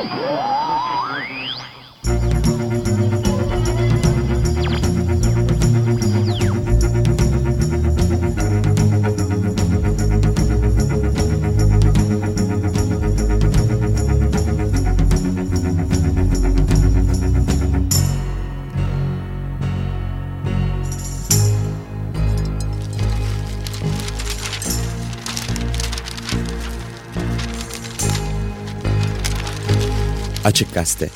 Oh! Açık Gazete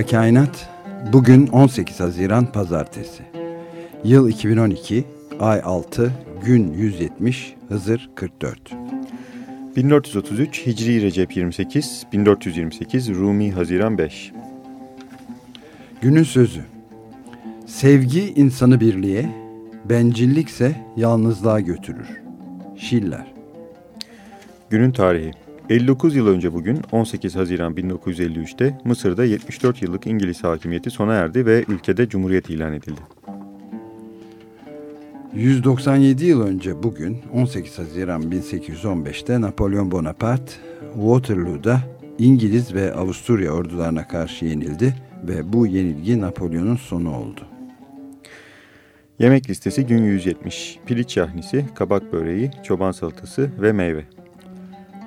Merhaba Kainat. Bugün 18 Haziran Pazartesi. Yıl 2012, ay 6, gün 170, Hızır 44. 1433 Hicri Recep 28, 1428 Rumi Haziran 5. Günün sözü. Sevgi insanı birliğe, bencillikse yalnızlığa götürür. Schiller. Günün tarihi. 59 yıl önce bugün 18 Haziran 1953'te Mısır'da 74 yıllık İngiliz hakimiyeti sona erdi ve ülkede cumhuriyet ilan edildi. 197 yıl önce bugün 18 Haziran 1815'te Napolyon Bonaparte Waterloo'da İngiliz ve Avusturya ordularına karşı yenildi ve bu yenilgi Napolyon'un sonu oldu. Yemek listesi gün 170. Piliç yahnisi, kabak böreği, çoban salatası ve meyve.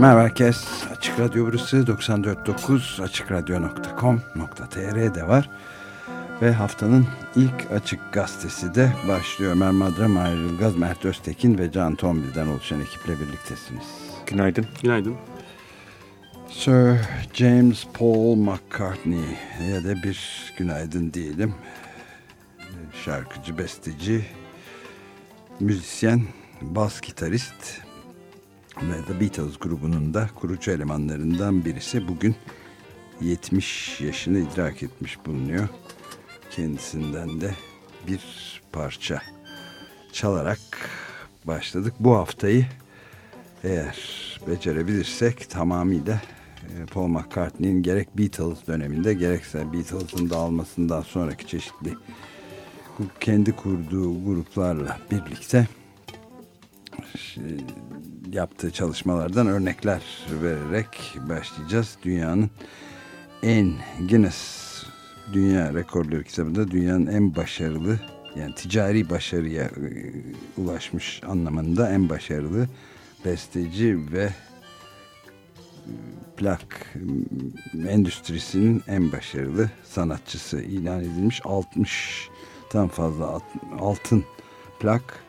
Merhaba herkes. Açık Radyo burası 94.9 açıkradyo.com.tr de var. Ve haftanın ilk Açık Gazetesi de başlıyor. Ömer Madra, Mahir Ilgaz, Mert Öztekin ve Can Tombil'den oluşan ekiple birliktesiniz. Günaydın. Günaydın. Sir James Paul McCartney ya da bir günaydın diyelim. Şarkıcı, besteci, müzisyen, bas gitarist ve The Beatles grubunun da kurucu elemanlarından birisi bugün 70 yaşını idrak etmiş bulunuyor. Kendisinden de bir parça çalarak başladık. Bu haftayı eğer becerebilirsek tamamıyla e, Paul McCartney'in gerek Beatles döneminde gerekse Beatles'ın dağılmasından sonraki çeşitli kendi kurduğu gruplarla birlikte yaptığı çalışmalardan örnekler vererek başlayacağız. Dünyanın en Guinness Dünya Rekorları kitabında dünyanın en başarılı yani ticari başarıya e, ulaşmış anlamında en başarılı besteci ve e, plak endüstrisinin en başarılı sanatçısı ilan edilmiş 60'tan fazla altın plak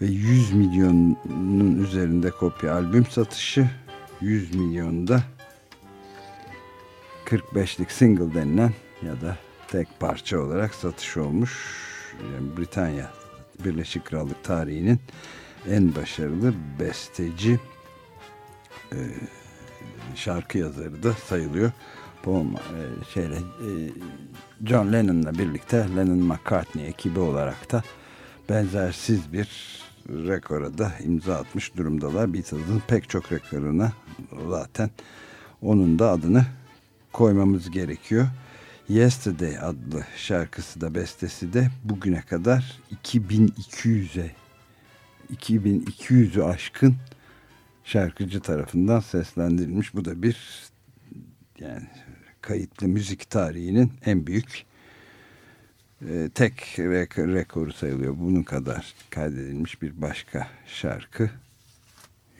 ve 100 milyonun üzerinde kopya albüm satışı 100 milyonda 45'lik single denilen ya da tek parça olarak satış olmuş yani Britanya Birleşik Krallık tarihinin en başarılı besteci e, şarkı yazarı da sayılıyor. Paul, e, şeyle, e, John Lennon'la birlikte Lennon McCartney ekibi olarak da benzersiz bir rekora da imza atmış durumdalar. Beatles'ın pek çok rekoruna zaten onun da adını koymamız gerekiyor. Yesterday adlı şarkısı da bestesi de bugüne kadar 2200'e 2200'ü aşkın şarkıcı tarafından seslendirilmiş. Bu da bir yani kayıtlı müzik tarihinin en büyük e, tek rek rekoru sayılıyor. Bunun kadar kaydedilmiş bir başka şarkı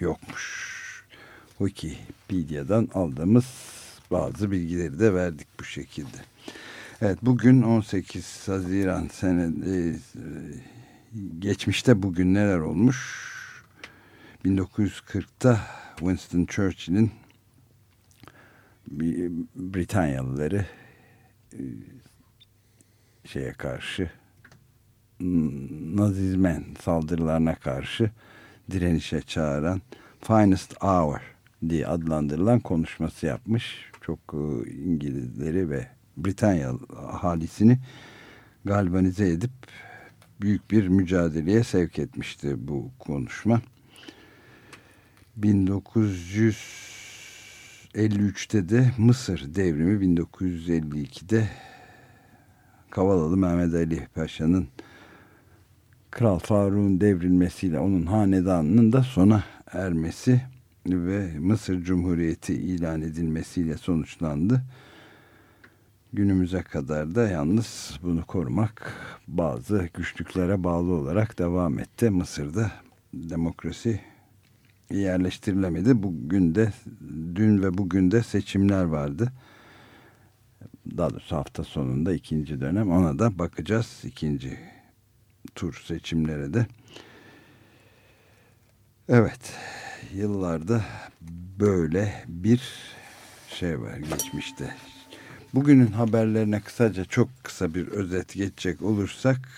yokmuş. Wikipedia'dan aldığımız bazı bilgileri de verdik bu şekilde. Evet bugün 18 Haziran sene e, geçmişte bugün neler olmuş? 1940'ta Winston Churchill'in Britanyalıları e, şeye karşı Nazizmen saldırılarına karşı direnişe çağıran Finest Hour diye adlandırılan konuşması yapmış. Çok e, İngilizleri ve Britanya ahalisini galvanize edip büyük bir mücadeleye sevk etmişti bu konuşma. 1953'te de Mısır devrimi 1952'de Kavalalı Mehmet Ali Paşa'nın Kral Faruk'un devrilmesiyle onun hanedanının da sona ermesi ve Mısır Cumhuriyeti ilan edilmesiyle sonuçlandı. Günümüze kadar da yalnız bunu korumak bazı güçlüklere bağlı olarak devam etti. Mısır'da demokrasi yerleştirilemedi. Bugün de dün ve bugün de seçimler vardı. Daha doğrusu hafta sonunda ikinci dönem ona da bakacağız. ikinci tur seçimlere de. Evet yıllarda böyle bir şey var geçmişte. Bugünün haberlerine kısaca çok kısa bir özet geçecek olursak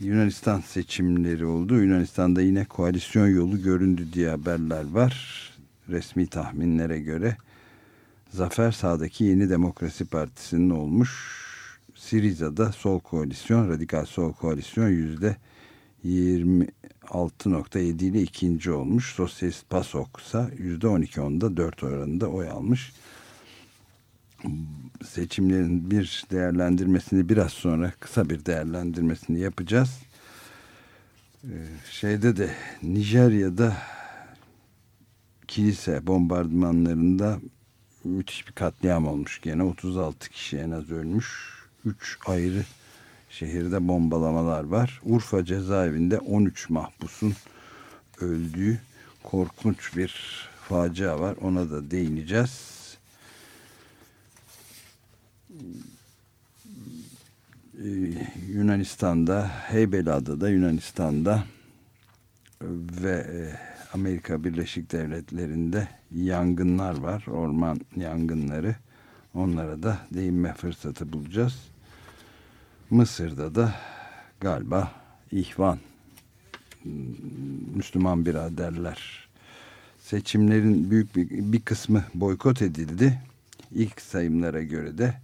Yunanistan seçimleri oldu. Yunanistan'da yine koalisyon yolu göründü diye haberler var. Resmi tahminlere göre zafer sağdaki Yeni Demokrasi Partisi'nin olmuş. Siriza'da sol koalisyon, radikal sol koalisyon yüzde 26.7 ile ikinci olmuş. Sosyalist PASOK ise yüzde 12.10'da 4 oranında oy almış. Seçimlerin bir değerlendirmesini biraz sonra kısa bir değerlendirmesini yapacağız. Ee, şeyde de Nijerya'da kilise bombardımanlarında müthiş bir katliam olmuş gene 36 kişi en az ölmüş 3 ayrı şehirde bombalamalar var Urfa cezaevinde 13 mahpusun öldüğü korkunç bir facia var. Ona da değineceğiz. Ee, Yunanistan'da, Heybeliada'da Yunanistan'da ve e, Amerika Birleşik Devletleri'nde yangınlar var. Orman yangınları. Onlara da değinme fırsatı bulacağız. Mısır'da da galiba ihvan Müslüman biraderler seçimlerin büyük bir, bir kısmı boykot edildi. İlk sayımlara göre de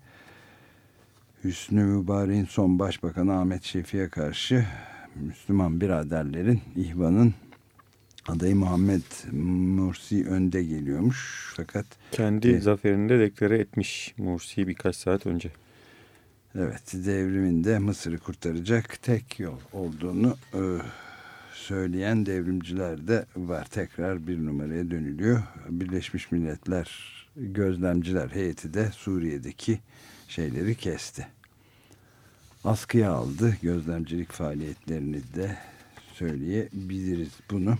Hüsnü Mübarek'in son başbakanı Ahmet Şefi'ye karşı Müslüman biraderlerin ihvanın adayı Muhammed Mursi önde geliyormuş. Fakat kendi e, zaferini de deklare etmiş Mursi birkaç saat önce. Evet devriminde Mısır'ı kurtaracak tek yol olduğunu e, söyleyen devrimciler de var. Tekrar bir numaraya dönülüyor. Birleşmiş Milletler gözlemciler heyeti de Suriye'deki şeyleri kesti. Askıya aldı gözlemcilik faaliyetlerini de söyleyebiliriz bunu.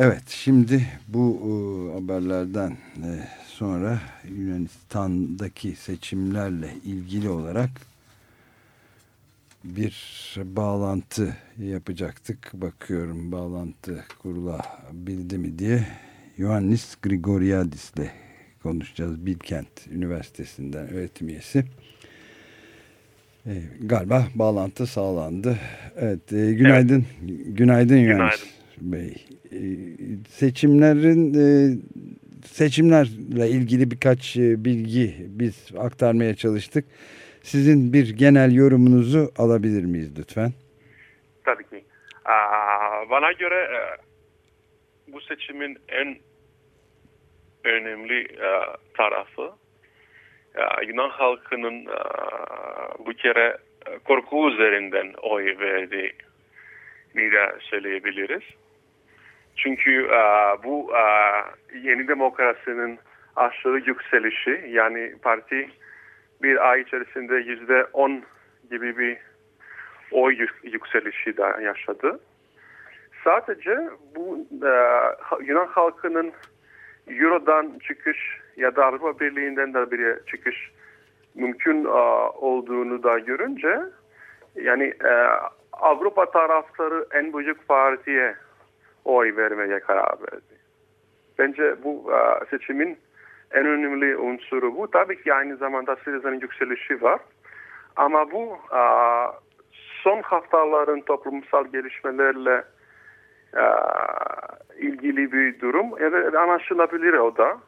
Evet şimdi bu e, haberlerden e, sonra Yunanistan'daki seçimlerle ilgili olarak bir bağlantı yapacaktık. Bakıyorum bağlantı kurulabildi mi diye. Ioannis Grigoriadis ile konuşacağız. Bilkent Üniversitesi'nden öğretim üyesi. E, galiba bağlantı sağlandı. Evet, e, günaydın. Evet. Günaydın Ioannis Bey. E, seçimlerin e, seçimlerle ilgili birkaç e, bilgi biz aktarmaya çalıştık. Sizin bir genel yorumunuzu alabilir miyiz lütfen? Tabii ki. Bana göre bu seçimin en önemli tarafı Yunan halkının bu kere korku üzerinden oy verdiğini de söyleyebiliriz. Çünkü bu yeni demokrasinin aşırı yükselişi yani parti bir ay içerisinde yüzde on gibi bir oy yükselişi de yaşadı. Sadece bu e, Yunan halkının Euro'dan çıkış ya da Avrupa Birliği'nden de bir çıkış mümkün e, olduğunu da görünce yani e, Avrupa tarafları en büyük partiye oy vermeye karar verdi. Bence bu e, seçimin en önemli unsuru bu. Tabii ki aynı zamanda Siriza'nın yükselişi var. Ama bu son haftaların toplumsal gelişmelerle ilgili bir durum. Evet anlaşılabilir o da.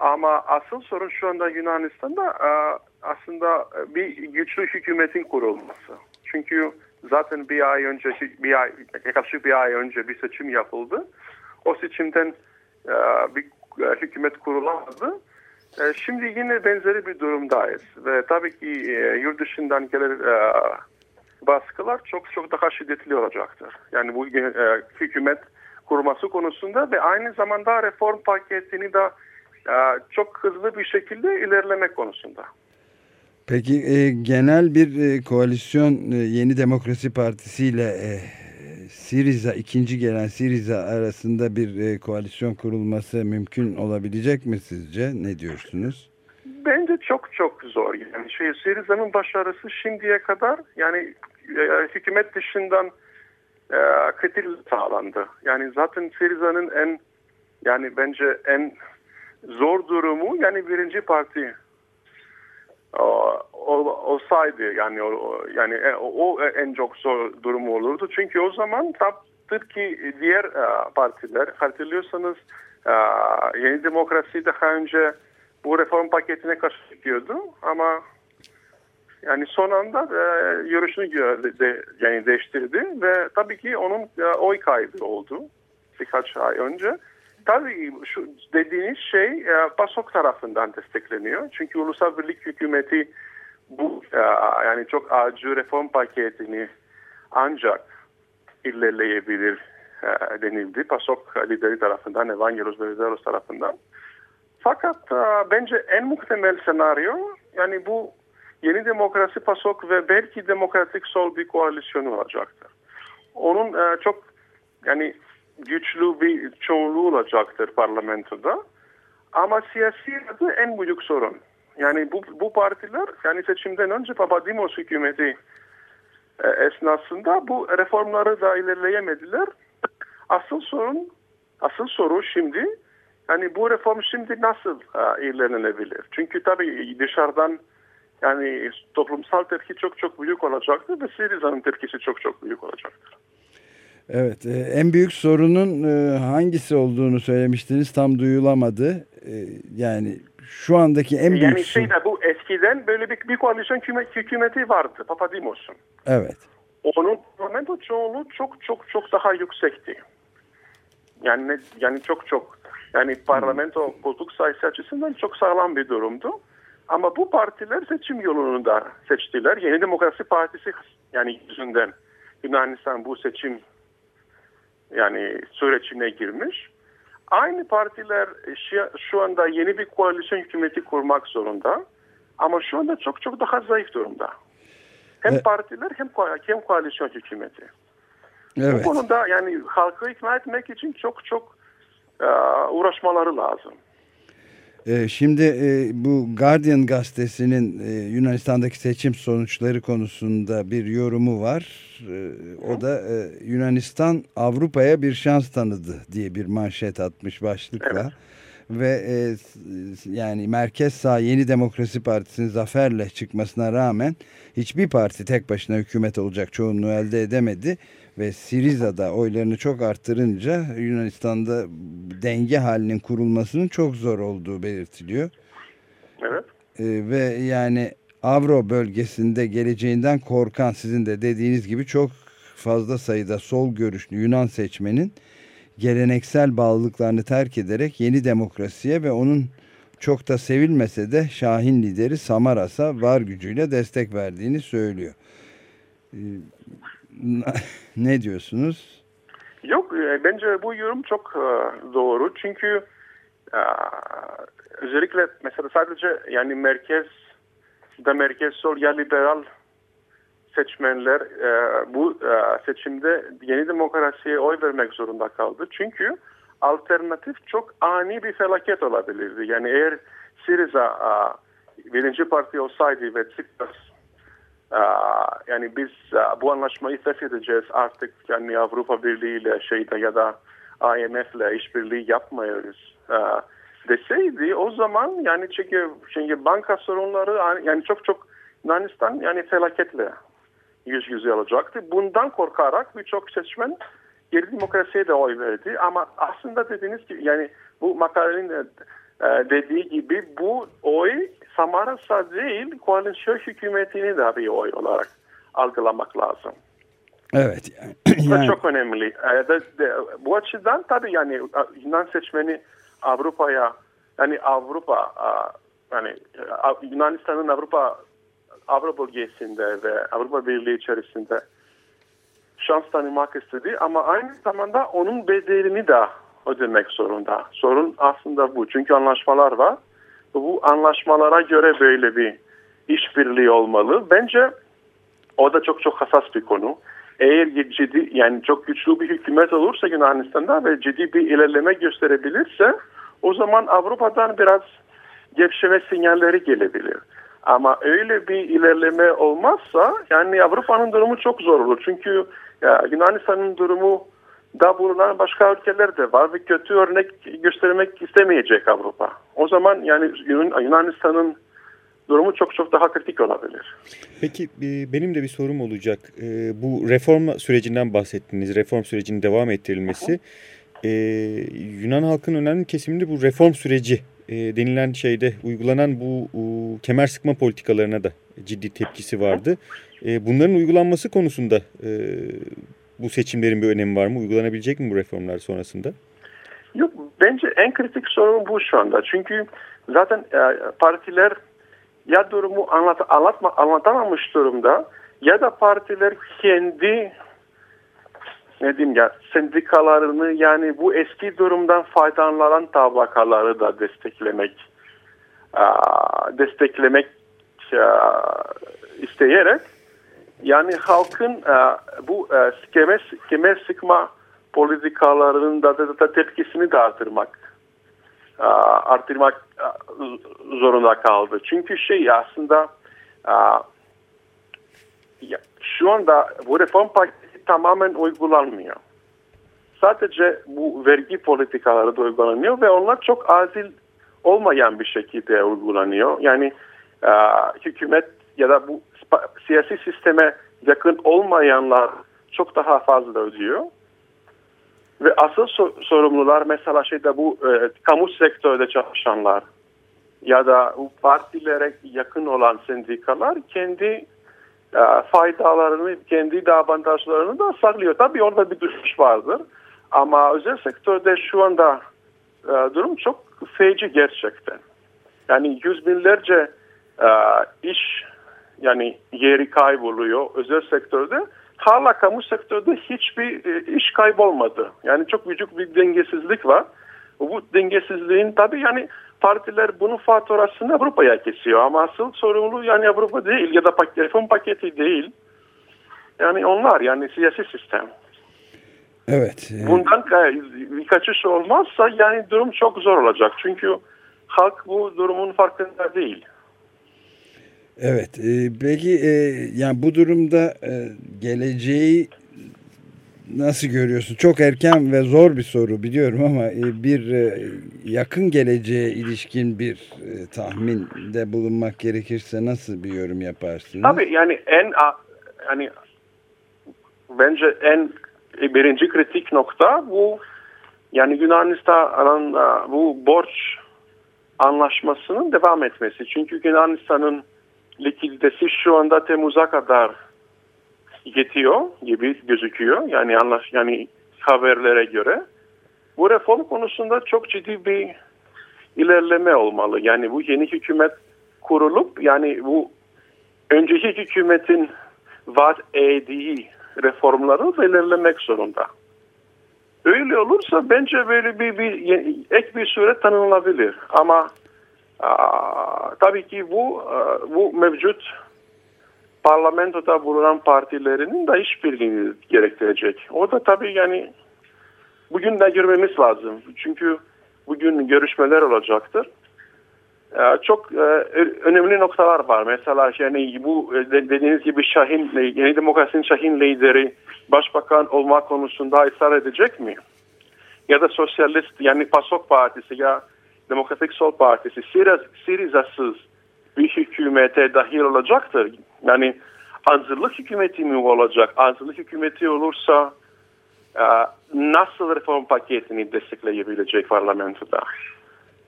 Ama asıl sorun şu anda Yunanistan'da aslında bir güçlü hükümetin kurulması. Çünkü zaten bir ay önce, bir ay, yaklaşık bir ay önce bir seçim yapıldı. O seçimden bir e, hükümet kurulamadı. E, şimdi yine benzeri bir durumdayız ve tabii ki e, yurt dışından gelen baskılar çok çok daha şiddetli olacaktır. Yani bu hükümet kurması konusunda ve aynı zamanda reform paketini de çok hızlı bir şekilde ilerlemek konusunda. Peki e, genel bir e, koalisyon e, Yeni Demokrasi Partisi ile e, Siriza ikinci gelen Siriza arasında bir e, koalisyon kurulması mümkün olabilecek mi sizce? Ne diyorsunuz? Bence çok çok zor. Yani şey Siriza'nın başarısı şimdiye kadar yani e, hükümet dışından e, kritik sağlandı. Yani zaten Siriza'nın en yani bence en zor durumu yani birinci parti olsaydı yani o, yani e, o en çok zor durum olurdu. Çünkü o zaman tabii ki diğer e, partiler hatırlıyorsanız e, Yeni Demokrasi daha önce bu reform paketine karşı çıkıyordu ama yani son anda e, görüşünü de, yani değiştirdi ve tabii ki onun e, oy kaybı oldu birkaç ay önce. Tabii şu dediğiniz şey e, PASOK tarafından destekleniyor. Çünkü Ulusal Birlik Hükümeti bu e, yani çok acil reform paketini ancak ilerleyebilir e, denildi. PASOK lideri tarafından, Evangelos Venizelos tarafından. Fakat bence en muhtemel senaryo yani bu yeni demokrasi PASOK ve belki demokratik sol bir koalisyon olacaktır. Onun çok yani güçlü bir çoğunluğu olacaktır parlamentoda. Ama siyasi adı en büyük sorun. Yani bu, bu partiler yani seçimden önce Papadimos hükümeti e, esnasında bu reformları da ilerleyemediler. Asıl sorun, asıl soru şimdi yani bu reform şimdi nasıl e, ilerlenebilir? Çünkü tabii dışarıdan yani toplumsal tepki çok çok büyük olacaktır ve Siriza'nın tepkisi çok çok büyük olacaktır. Evet, e, en büyük sorunun e, hangisi olduğunu söylemiştiniz tam duyulamadı. E, yani şu andaki en büyük yani şey de bu eskiden böyle bir, bir koalisyon hükümeti vardı Papadimos'un. Evet. Onun parlamento çoğunluğu çok çok çok daha yüksekti. Yani yani çok çok yani parlamento koltuk sayısı açısından çok sağlam bir durumdu. Ama bu partiler seçim yolunu da seçtiler. Yeni Demokrasi Partisi yani yüzünden Yunanistan bu seçim yani sürecine girmiş. Aynı partiler şu anda yeni bir koalisyon hükümeti kurmak zorunda. Ama şu anda çok çok daha zayıf durumda. Hem evet. partiler hem, hem koalisyon hükümeti. Evet. Bu konuda yani halkı ikna etmek için çok çok uh, uğraşmaları lazım. Ee, şimdi e, bu Guardian gazetesinin e, Yunanistan'daki seçim sonuçları konusunda bir yorumu var. Ee, o da e, Yunanistan Avrupa'ya bir şans tanıdı diye bir manşet atmış başlıkla. Evet. Ve yani Merkez Sağ Yeni Demokrasi Partisi'nin zaferle çıkmasına rağmen hiçbir parti tek başına hükümet olacak çoğunluğu elde edemedi ve Siriza'da oylarını çok arttırınca Yunanistan'da denge halinin kurulmasının çok zor olduğu belirtiliyor. Evet. Ee, ve yani Avro bölgesinde geleceğinden korkan sizin de dediğiniz gibi çok fazla sayıda sol görüşlü Yunan seçmenin geleneksel bağlılıklarını terk ederek yeni demokrasiye ve onun çok da sevilmese de Şahin lideri Samaras'a var gücüyle destek verdiğini söylüyor. Ne diyorsunuz? Yok e, bence bu yorum çok e, doğru çünkü e, özellikle mesela sadece yani merkez da merkez sol ya liberal seçmenler bu seçimde yeni demokrasiye oy vermek zorunda kaldı. Çünkü alternatif çok ani bir felaket olabilirdi. Yani eğer Siriza birinci parti olsaydı ve Tsipras yani biz bu anlaşmayı feshedeceğiz artık yani Avrupa Birliği ile şeyde ya da IMF ile işbirliği yapmıyoruz deseydi o zaman yani çünkü, çünkü banka sorunları yani çok çok Yunanistan yani felaketle yüz yüze olacaktı. Bundan korkarak birçok seçmen geri demokrasiye de oy verdi. Ama aslında dediğiniz gibi yani bu makalenin dediği gibi bu oy Samaras'a değil koalisyon hükümetini de bir oy olarak algılamak lazım. Evet. Yani. Çok önemli. E, bu açıdan tabii yani Yunan seçmeni Avrupa'ya yani Avrupa yani Yunanistan'ın Avrupa Avrupa bölgesinde ve Avrupa Birliği içerisinde şans tanımak istedi ama aynı zamanda onun bedelini de ödemek zorunda. Sorun aslında bu. Çünkü anlaşmalar var bu anlaşmalara göre böyle bir işbirliği olmalı. Bence o da çok çok hassas bir konu. Eğer ciddi yani çok güçlü bir hükümet olursa Yunanistan'da ve ciddi bir ilerleme gösterebilirse o zaman Avrupa'dan biraz gevşeme sinyalleri gelebilir. Ama öyle bir ilerleme olmazsa yani Avrupa'nın durumu çok zor olur. Çünkü Yunanistan'ın durumu da bulunan başka ülkeler de var ve kötü örnek göstermek istemeyecek Avrupa. O zaman yani Yunanistan'ın durumu çok çok daha kritik olabilir. Peki e, benim de bir sorum olacak. E, bu reform sürecinden bahsettiniz. Reform sürecinin devam ettirilmesi. Ee, Yunan halkın önemli kesiminde bu reform süreci e, denilen şeyde uygulanan bu kemer sıkma politikalarına da ciddi tepkisi vardı. bunların uygulanması konusunda bu seçimlerin bir önemi var mı? Uygulanabilecek mi bu reformlar sonrasında? Yok bence en kritik sorun bu şu anda. Çünkü zaten e, partiler ya durumu anlat, anlatma, anlatamamış durumda ya da partiler kendi ne diyeyim ya sendikalarını yani bu eski durumdan faydalanan tabakaları da desteklemek desteklemek isteyerek yani halkın e, bu e, kemer, kemer sıkma politikalarının da, da, tepkisini de artırmak artırmak zorunda kaldı. Çünkü şey aslında şu anda bu reform paketi tamamen uygulanmıyor. Sadece bu vergi politikaları da uygulanıyor ve onlar çok azil olmayan bir şekilde uygulanıyor. Yani hükümet ya da bu siyasi sisteme yakın olmayanlar çok daha fazla ödüyor. Ve asıl sorumlular mesela şeyde bu e, kamu sektörde çalışanlar ya da bu partilere yakın olan sendikalar kendi e, faydalarını, kendi de avantajlarını da saklıyor. Tabii orada bir düşüş vardır. Ama özel sektörde şu anda e, durum çok feci gerçekten. Yani yüz binlerce e, iş yani yeri kayboluyor özel sektörde hala kamu sektörde hiçbir e, iş kaybolmadı. Yani çok büyük bir dengesizlik var. Bu dengesizliğin tabii yani partiler bunun faturasını Avrupa'ya kesiyor ama asıl sorumlu yani Avrupa değil ya da telefon paketi değil. Yani onlar yani siyasi sistem. Evet. Bundan bir kaçış olmazsa yani durum çok zor olacak. Çünkü halk bu durumun farkında değil. Evet. E, peki e, yani bu durumda e, geleceği nasıl görüyorsun? Çok erken ve zor bir soru biliyorum ama e, bir e, yakın geleceğe ilişkin bir e, tahminde bulunmak gerekirse nasıl bir yorum yaparsın? Tabii yani en yani bence en birinci kritik nokta bu yani Yunanistan'ın bu borç anlaşmasının devam etmesi. Çünkü Yunanistan'ın likiditesi şu anda Temmuz'a kadar yetiyor gibi gözüküyor. Yani anlaş yani haberlere göre. Bu reform konusunda çok ciddi bir ilerleme olmalı. Yani bu yeni hükümet kurulup yani bu önceki hükümetin vaat ettiği reformları belirlemek zorunda. Öyle olursa bence böyle bir, bir ek bir süre tanınılabilir. Ama tabii ki bu e, bu mevcut parlamentoda bulunan partilerinin de işbirliğini gerektirecek. O da tabii yani bugün de görmemiz lazım. Çünkü bugün görüşmeler olacaktır. Ee, çok e, önemli noktalar var. Mesela yani bu e, dediğiniz gibi Şahin, Yeni Demokrasi'nin Şahin lideri başbakan olma konusunda ısrar edecek mi? Ya da sosyalist yani PASOK Partisi ya Demokratik Sol Partisi Siriza'sız bir hükümete dahil olacaktır. Yani hazırlık hükümeti mi olacak? Hazırlık hükümeti olursa e, nasıl reform paketini destekleyebilecek parlamentoda?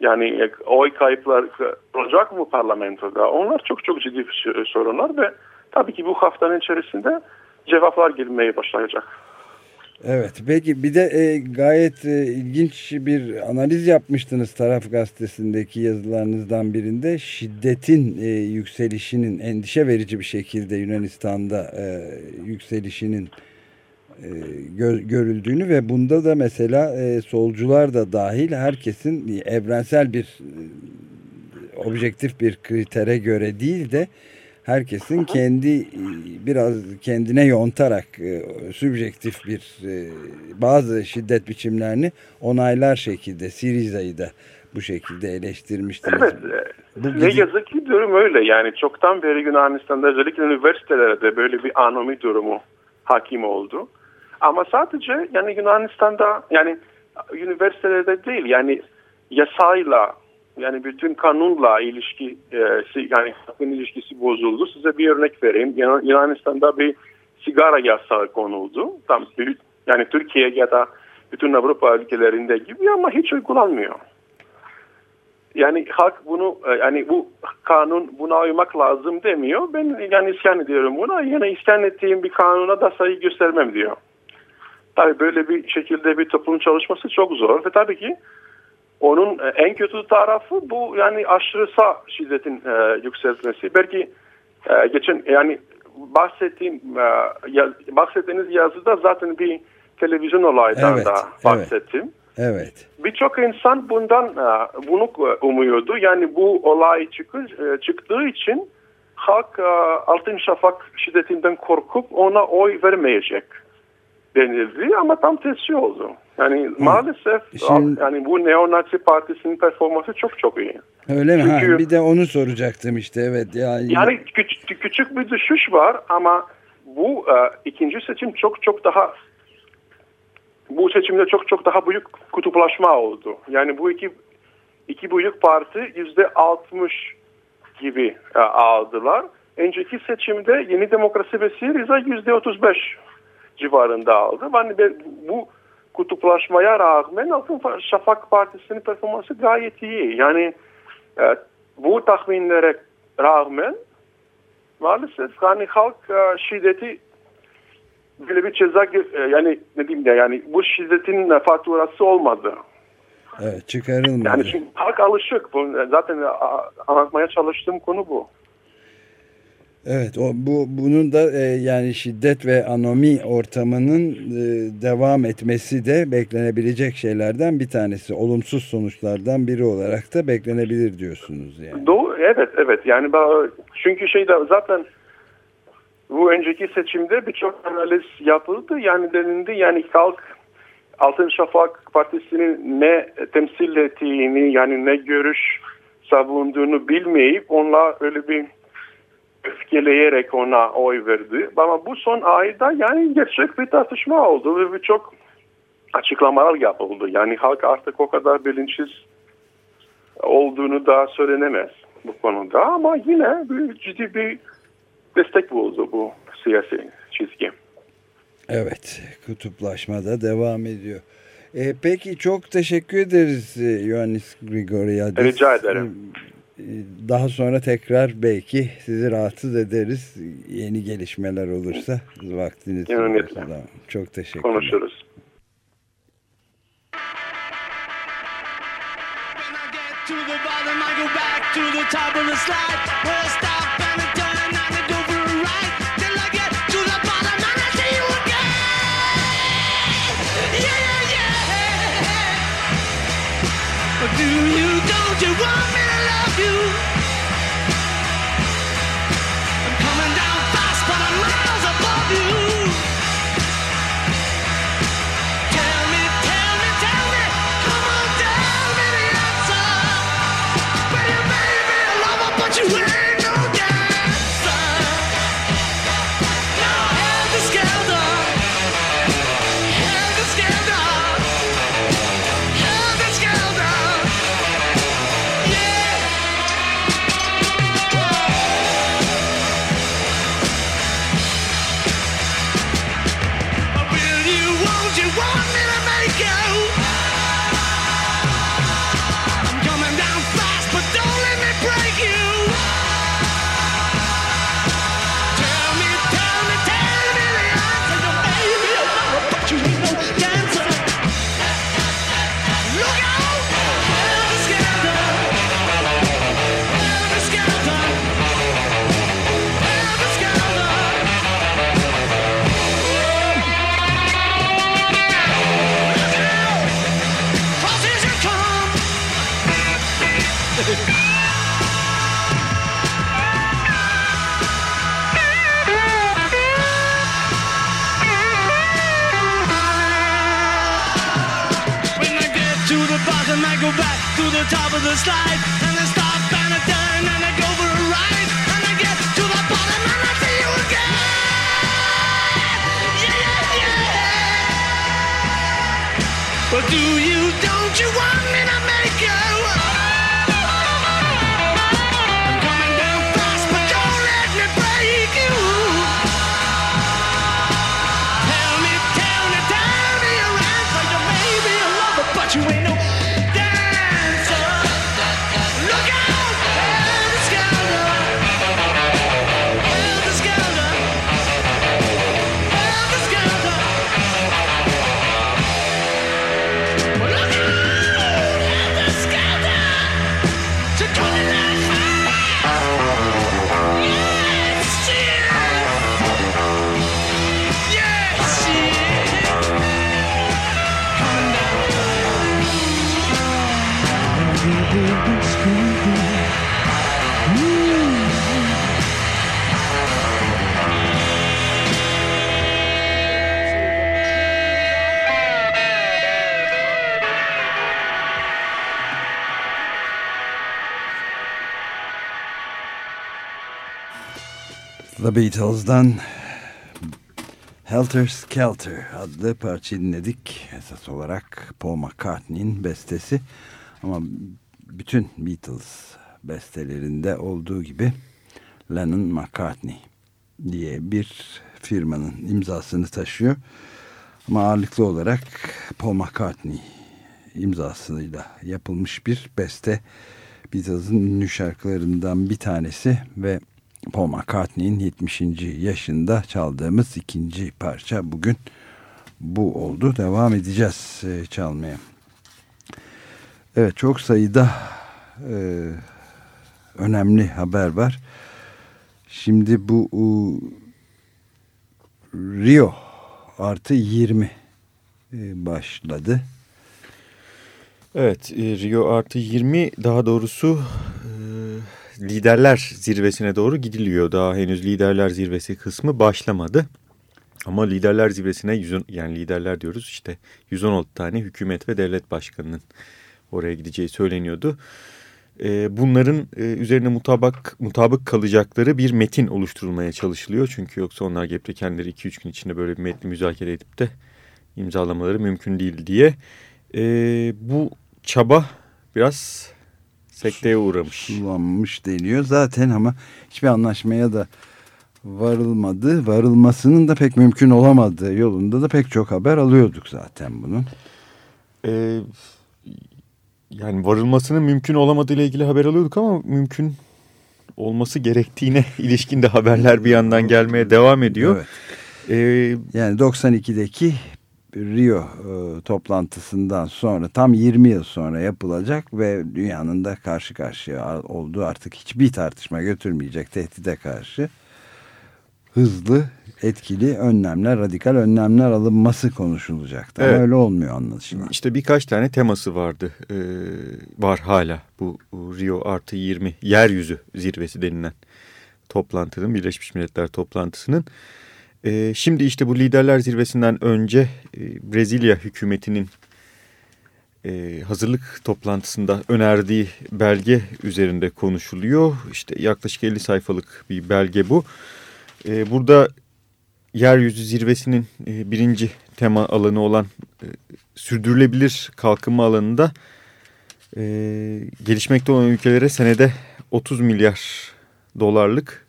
Yani e, oy kayıplar olacak mı parlamentoda? Onlar çok çok ciddi sorunlar ve tabii ki bu haftanın içerisinde cevaplar gelmeye başlayacak. Evet peki bir de e, gayet e, ilginç bir analiz yapmıştınız Taraf Gazetesi'ndeki yazılarınızdan birinde. Şiddetin e, yükselişinin endişe verici bir şekilde Yunanistan'da e, yükselişinin e, gör, görüldüğünü ve bunda da mesela e, solcular da dahil herkesin evrensel bir e, objektif bir kritere göre değil de herkesin kendi e, biraz kendine yontarak e, sübjektif bir e, bazı şiddet biçimlerini onaylar şekilde Siriza'yı da bu şekilde eleştirmiştiniz. Evet. Bu ne yazık ki durum öyle. Yani çoktan beri Yunanistan'da özellikle üniversitelerde böyle bir anomi durumu hakim oldu. Ama sadece yani Yunanistan'da yani üniversitelerde değil yani yasayla yani bütün kanunla ilişki e, yani kanun ilişkisi bozuldu. Size bir örnek vereyim. Yunanistan'da bir sigara yasağı konuldu. Tam yani Türkiye ya da bütün Avrupa ülkelerinde gibi ama hiç uygulanmıyor. Yani halk bunu e, yani bu kanun buna uymak lazım demiyor. Ben yani isyan ediyorum buna. Yani isyan ettiğim bir kanuna da sayı göstermem diyor. Tabii böyle bir şekilde bir toplum çalışması çok zor ve tabii ki onun e, en kötü tarafı bu yani aşırı sağ şiddetin e, yükseltmesi. Belki e, geçen yani bahsettiğim e, yaz, bahsettiğiniz yazıda zaten bir televizyon olaydan evet, da bahsettim. Evet. evet. Birçok insan bundan e, bunu umuyordu. Yani bu olay çıkı, e, çıktığı için halk e, Altın Şafak şiddetinden korkup ona oy vermeyecek. denildi ama tam tersi oldu. Yani Hı. maalesef Şimdi, yani bu Neonazi Partisi'nin performansı çok çok iyi. Öyle mi? Çünkü, ha, bir de onu soracaktım işte evet. Yani, yani küçük, küçük bir düşüş var ama bu e, ikinci seçim çok çok daha bu seçimde çok çok daha büyük kutuplaşma oldu. Yani bu iki iki büyük parti yüzde altmış gibi e, aldılar. Önceki seçimde Yeni Demokrasi ve Siriza yüzde otuz beş civarında aldı. Yani bu kutuplaşmaya rağmen Altın Şafak Partisi'nin performansı gayet iyi. Yani e, bu tahminlere rağmen maalesef hani halk e, şiddeti böyle bir ceza e, yani ne diyeyim ya yani bu şiddetin faturası olmadı. Evet çıkarılmadı. Yani çünkü halk alışık. Zaten anlatmaya çalıştığım konu bu. Evet o bu bunun da e, yani şiddet ve anomi ortamının e, devam etmesi de beklenebilecek şeylerden bir tanesi. Olumsuz sonuçlardan biri olarak da beklenebilir diyorsunuz yani. Doğru evet evet yani çünkü şeyde zaten bu önceki seçimde birçok analiz yapıldı. Yani denildi yani halk Altın Şafak Partisi'nin ne temsil ettiğini yani ne görüş savunduğunu bilmeyip onlar öyle bir öfkeleyerek ona oy verdi. Ama bu son ayda yani gerçek bir tartışma oldu ve birçok açıklamalar yapıldı. Yani halk artık o kadar bilinçsiz olduğunu da söylenemez bu konuda ama yine bir ciddi bir destek buldu bu siyasi çizgi. Evet, kutuplaşma da devam ediyor. E, peki çok teşekkür ederiz Ioannis Grigoriadis. Rica ederim daha sonra tekrar belki sizi rahatsız ederiz. Yeni gelişmeler olursa vaktiniz olursa. Çok teşekkür ederim. Konuşuruz. Do you, don't you want me? you. top of the slide and I stop and I turn and I go for a ride and I get to the bottom and I see you again. Yeah, yeah, yeah. But do the Beatles'dan Helter Skelter adlı parça dinledik. Esas olarak Paul McCartney'in bestesi. Ama bütün Beatles bestelerinde olduğu gibi Lennon McCartney diye bir firmanın imzasını taşıyor. Ama ağırlıklı olarak Paul McCartney imzasıyla yapılmış bir beste. Beatles'ın ünlü şarkılarından bir tanesi ve Paul McCartney'in 70. yaşında çaldığımız ikinci parça bugün bu oldu. Devam edeceğiz e, çalmaya. Evet çok sayıda e, önemli haber var. Şimdi bu e, Rio artı 20 e, başladı. Evet e, Rio artı 20 daha doğrusu liderler zirvesine doğru gidiliyor. Daha henüz liderler zirvesi kısmı başlamadı. Ama liderler zirvesine 100, yani liderler diyoruz işte 116 tane hükümet ve devlet başkanının oraya gideceği söyleniyordu. Ee, bunların e, üzerine mutabak, mutabık kalacakları bir metin oluşturulmaya çalışılıyor. Çünkü yoksa onlar gelip kendileri 2-3 gün içinde böyle bir metni müzakere edip de imzalamaları mümkün değil diye. Ee, bu çaba biraz sekteye uğramış. Sulanmış deniyor zaten ama hiçbir anlaşmaya da varılmadı. Varılmasının da pek mümkün olamadığı yolunda da pek çok haber alıyorduk zaten bunun. Ee, yani varılmasının mümkün olamadığı ile ilgili haber alıyorduk ama mümkün olması gerektiğine ilişkin de haberler bir yandan gelmeye devam ediyor. Evet. Ee, yani 92'deki Rio e, toplantısından sonra tam 20 yıl sonra yapılacak ve dünyanın da karşı karşıya olduğu artık hiçbir tartışma götürmeyecek tehdide karşı hızlı etkili önlemler, radikal önlemler alınması konuşulacaktı. Evet. Ama öyle olmuyor anlaşılan. İşte birkaç tane teması vardı. Ee, var hala bu Rio artı 20 yeryüzü zirvesi denilen toplantının, Birleşmiş Milletler toplantısının e, şimdi işte bu liderler zirvesinden önce e, Brezilya hükümetinin e, hazırlık toplantısında önerdiği belge üzerinde konuşuluyor. İşte yaklaşık 50 sayfalık bir belge bu. E, burada yeryüzü zirvesinin e, birinci tema alanı olan e, sürdürülebilir kalkınma alanında e, gelişmekte olan ülkelere senede 30 milyar dolarlık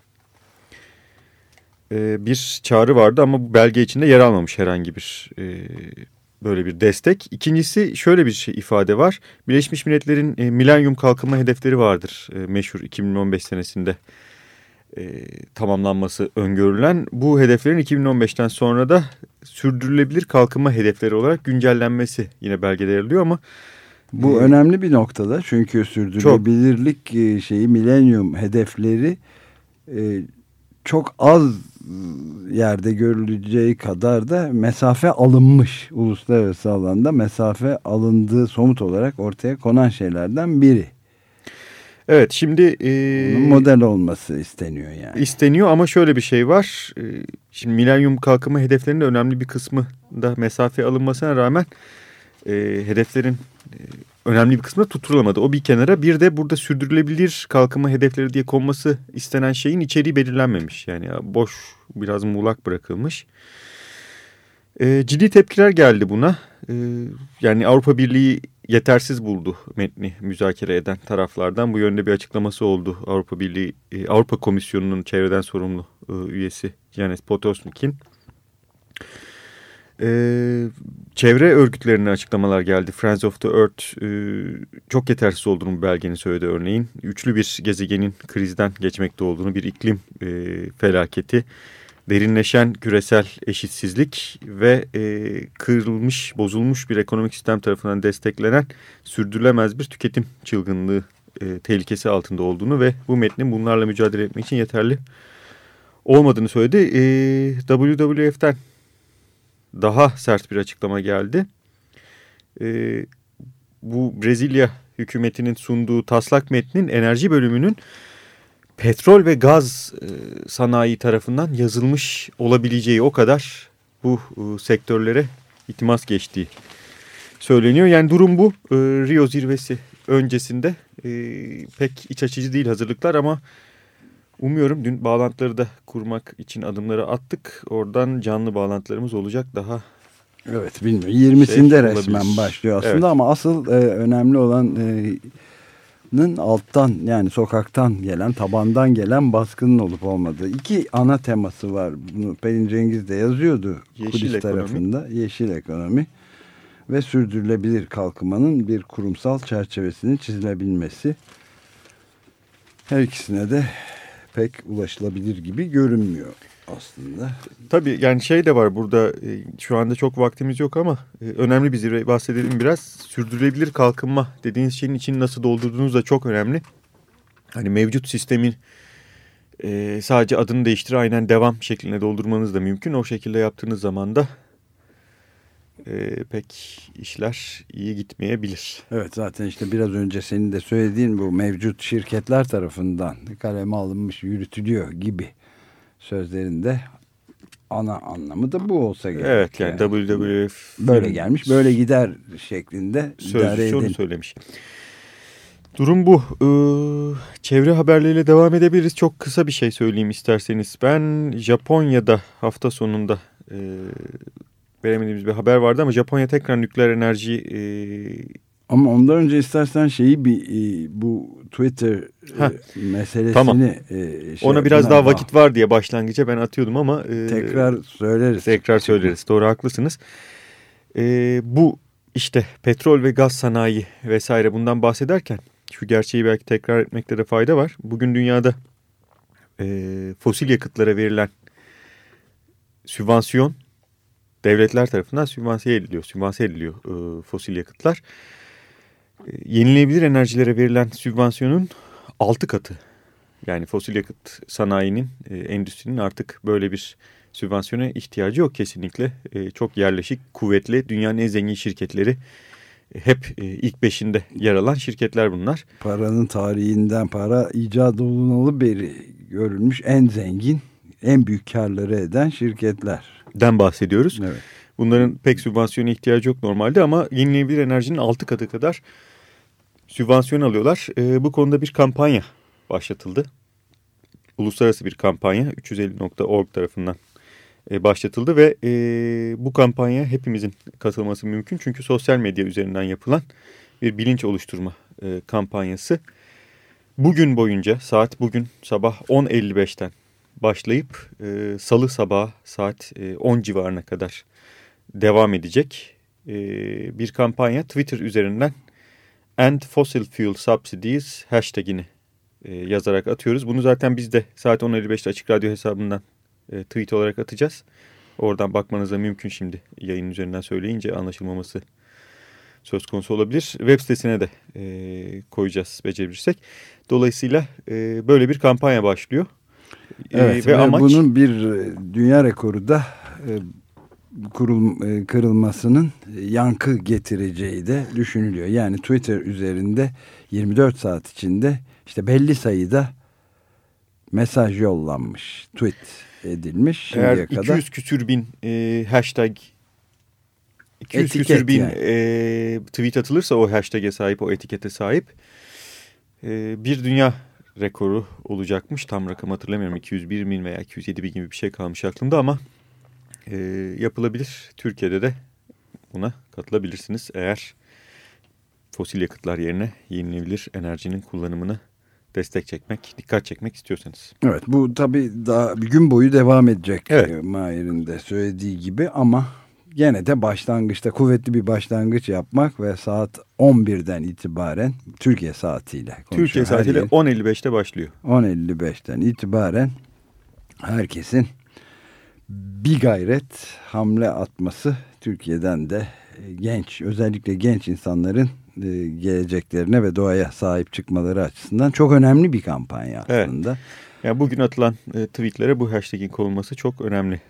e, bir çağrı vardı ama bu belge içinde yer almamış herhangi bir e, böyle bir destek. İkincisi şöyle bir şey ifade var. Birleşmiş Milletler'in e, milenyum kalkınma hedefleri vardır e, meşhur 2015 senesinde e, tamamlanması öngörülen. Bu hedeflerin 2015'ten sonra da sürdürülebilir kalkınma hedefleri olarak güncellenmesi yine belgede yer alıyor ama bu ee, önemli bir noktada çünkü sürdürülebilirlik çok. E, şeyi milenyum hedefleri e, çok az yerde görüleceği kadar da mesafe alınmış uluslararası alanda mesafe alındığı somut olarak ortaya konan şeylerden biri. Evet şimdi... E, model olması isteniyor yani. İsteniyor ama şöyle bir şey var. E, şimdi milenyum kalkınma hedeflerinin önemli bir kısmı da mesafe alınmasına rağmen e, hedeflerin e, önemli bir kısmı tutturulamadı. O bir kenara bir de burada sürdürülebilir kalkınma hedefleri diye konması istenen şeyin içeriği belirlenmemiş. Yani boş biraz muğlak bırakılmış. E, ciddi tepkiler geldi buna. E, yani Avrupa Birliği yetersiz buldu metni müzakere eden taraflardan. Bu yönde bir açıklaması oldu Avrupa Birliği, e, Avrupa Komisyonu'nun çevreden sorumlu e, üyesi Janes Potosnik'in. Ee, çevre örgütlerine açıklamalar geldi. Friends of the Earth e, çok yetersiz olduğunu belgenin söyledi örneğin. Üçlü bir gezegenin krizden geçmekte olduğunu, bir iklim e, felaketi, derinleşen küresel eşitsizlik ve e, kırılmış, bozulmuş bir ekonomik sistem tarafından desteklenen sürdürülemez bir tüketim çılgınlığı e, tehlikesi altında olduğunu ve bu metnin bunlarla mücadele etmek için yeterli olmadığını söyledi. E, WWF'den daha sert bir açıklama geldi. E, bu Brezilya hükümetinin sunduğu taslak metnin enerji bölümünün petrol ve gaz e, sanayi tarafından yazılmış olabileceği o kadar bu e, sektörlere itimas geçtiği söyleniyor. Yani durum bu. E, Rio zirvesi öncesinde e, pek iç açıcı değil hazırlıklar ama Umuyorum dün bağlantıları da kurmak için adımları attık. Oradan canlı bağlantılarımız olacak daha. Evet bilmiyorum. 20'sinde şey resmen başlıyor aslında evet. ama asıl e, önemli olan e, alttan yani sokaktan gelen tabandan gelen baskının olup olmadığı. iki ana teması var. Bunu Pelin Cengiz de yazıyordu. Yeşil Kulis ekonomi. tarafında. Yeşil ekonomi ve sürdürülebilir kalkınmanın bir kurumsal çerçevesinin çizilebilmesi. Her ikisine de pek ulaşılabilir gibi görünmüyor aslında. Tabii yani şey de var burada e, şu anda çok vaktimiz yok ama e, önemli bir zirve bahsedelim biraz. Sürdürülebilir kalkınma dediğiniz şeyin içini nasıl doldurduğunuz da çok önemli. Hani mevcut sistemin e, sadece adını değiştir aynen devam şeklinde doldurmanız da mümkün. O şekilde yaptığınız zaman da e, pek işler iyi gitmeyebilir. Evet zaten işte biraz önce senin de söylediğin bu mevcut şirketler tarafından kaleme alınmış yürütülüyor gibi sözlerinde ana anlamı da bu olsa gerek. Evet yani, yani WWF böyle gelmiş böyle gider şeklinde idare onu söylemiş. Durum bu. Ee, çevre haberleriyle devam edebiliriz. Çok kısa bir şey söyleyeyim isterseniz. Ben Japonya'da hafta sonunda e, veremediğimiz bir haber vardı ama Japonya tekrar nükleer enerji... E... Ama ondan önce istersen şeyi bir e, bu Twitter e, meselesini... Tamam. E, şey, Ona biraz daha vakit var diye başlangıca ben atıyordum ama... E, tekrar söyleriz. Tekrar söyleriz. Doğru haklısınız. E, bu işte petrol ve gaz sanayi vesaire bundan bahsederken şu gerçeği belki tekrar etmekte de fayda var. Bugün dünyada e, fosil yakıtlara verilen sübvansiyon devletler tarafından sübvanse ediliyor. Sübvanse ediliyor e, fosil yakıtlar. E, yenilenebilir enerjilere verilen sübvansiyonun 6 katı. Yani fosil yakıt sanayinin, e, endüstrinin artık böyle bir sübvansiyona ihtiyacı yok kesinlikle. E, çok yerleşik, kuvvetli, dünyanın en zengin şirketleri e, hep e, ilk beşinde yer alan şirketler bunlar. Paranın tarihinden para icat olunalı beri görülmüş en zengin, en büyük karları eden şirketler den bahsediyoruz. Evet. Bunların pek sübvansiyona ihtiyacı yok normalde ama yenilenebilir enerjinin 6 katı kadar sübvansiyon alıyorlar. E, bu konuda bir kampanya başlatıldı. Uluslararası bir kampanya 350.org tarafından e, başlatıldı ve e, bu kampanya hepimizin katılması mümkün. Çünkü sosyal medya üzerinden yapılan bir bilinç oluşturma e, kampanyası. Bugün boyunca saat bugün sabah 10.55'ten başlayıp e, salı sabah saat e, 10 civarına kadar devam edecek e, bir kampanya Twitter üzerinden End Fossil Fuel Subsidies hashtagini e, yazarak atıyoruz. Bunu zaten biz de saat 10.55'te Açık Radyo hesabından e, tweet olarak atacağız. Oradan bakmanız da mümkün şimdi yayın üzerinden söyleyince anlaşılmaması söz konusu olabilir. Web sitesine de e, koyacağız becerebilirsek. Dolayısıyla e, böyle bir kampanya başlıyor. Evet, ee, ve, ve amaç... bunun bir e, dünya rekoru da e, kurul, e, kırılmasının yankı getireceği de düşünülüyor. Yani Twitter üzerinde 24 saat içinde işte belli sayıda mesaj yollanmış, tweet edilmiş şimdiye Eğer 200 kadar. küsür bin e, hashtag 200 Etiket küsür bin yani. e, tweet atılırsa o hashtag'e sahip, o etikete sahip e, bir dünya rekoru olacakmış. Tam rakam hatırlamıyorum. 201 bin veya 207 bin gibi bir şey kalmış aklımda ama e, yapılabilir. Türkiye'de de buna katılabilirsiniz. Eğer fosil yakıtlar yerine yenilebilir enerjinin kullanımını destek çekmek, dikkat çekmek istiyorsanız. Evet bu tabii daha bir gün boyu devam edecek. Evet. Mahir'in de söylediği gibi ama gene de başlangıçta kuvvetli bir başlangıç yapmak ve saat 11'den itibaren Türkiye saatiyle Türkiye saatiyle 10.55'te başlıyor. 10.55'ten itibaren herkesin bir gayret hamle atması Türkiye'den de genç özellikle genç insanların e, geleceklerine ve doğaya sahip çıkmaları açısından çok önemli bir kampanya aslında. Evet. Yani bugün atılan e, tweetlere bu hashtag'in konulması çok önemli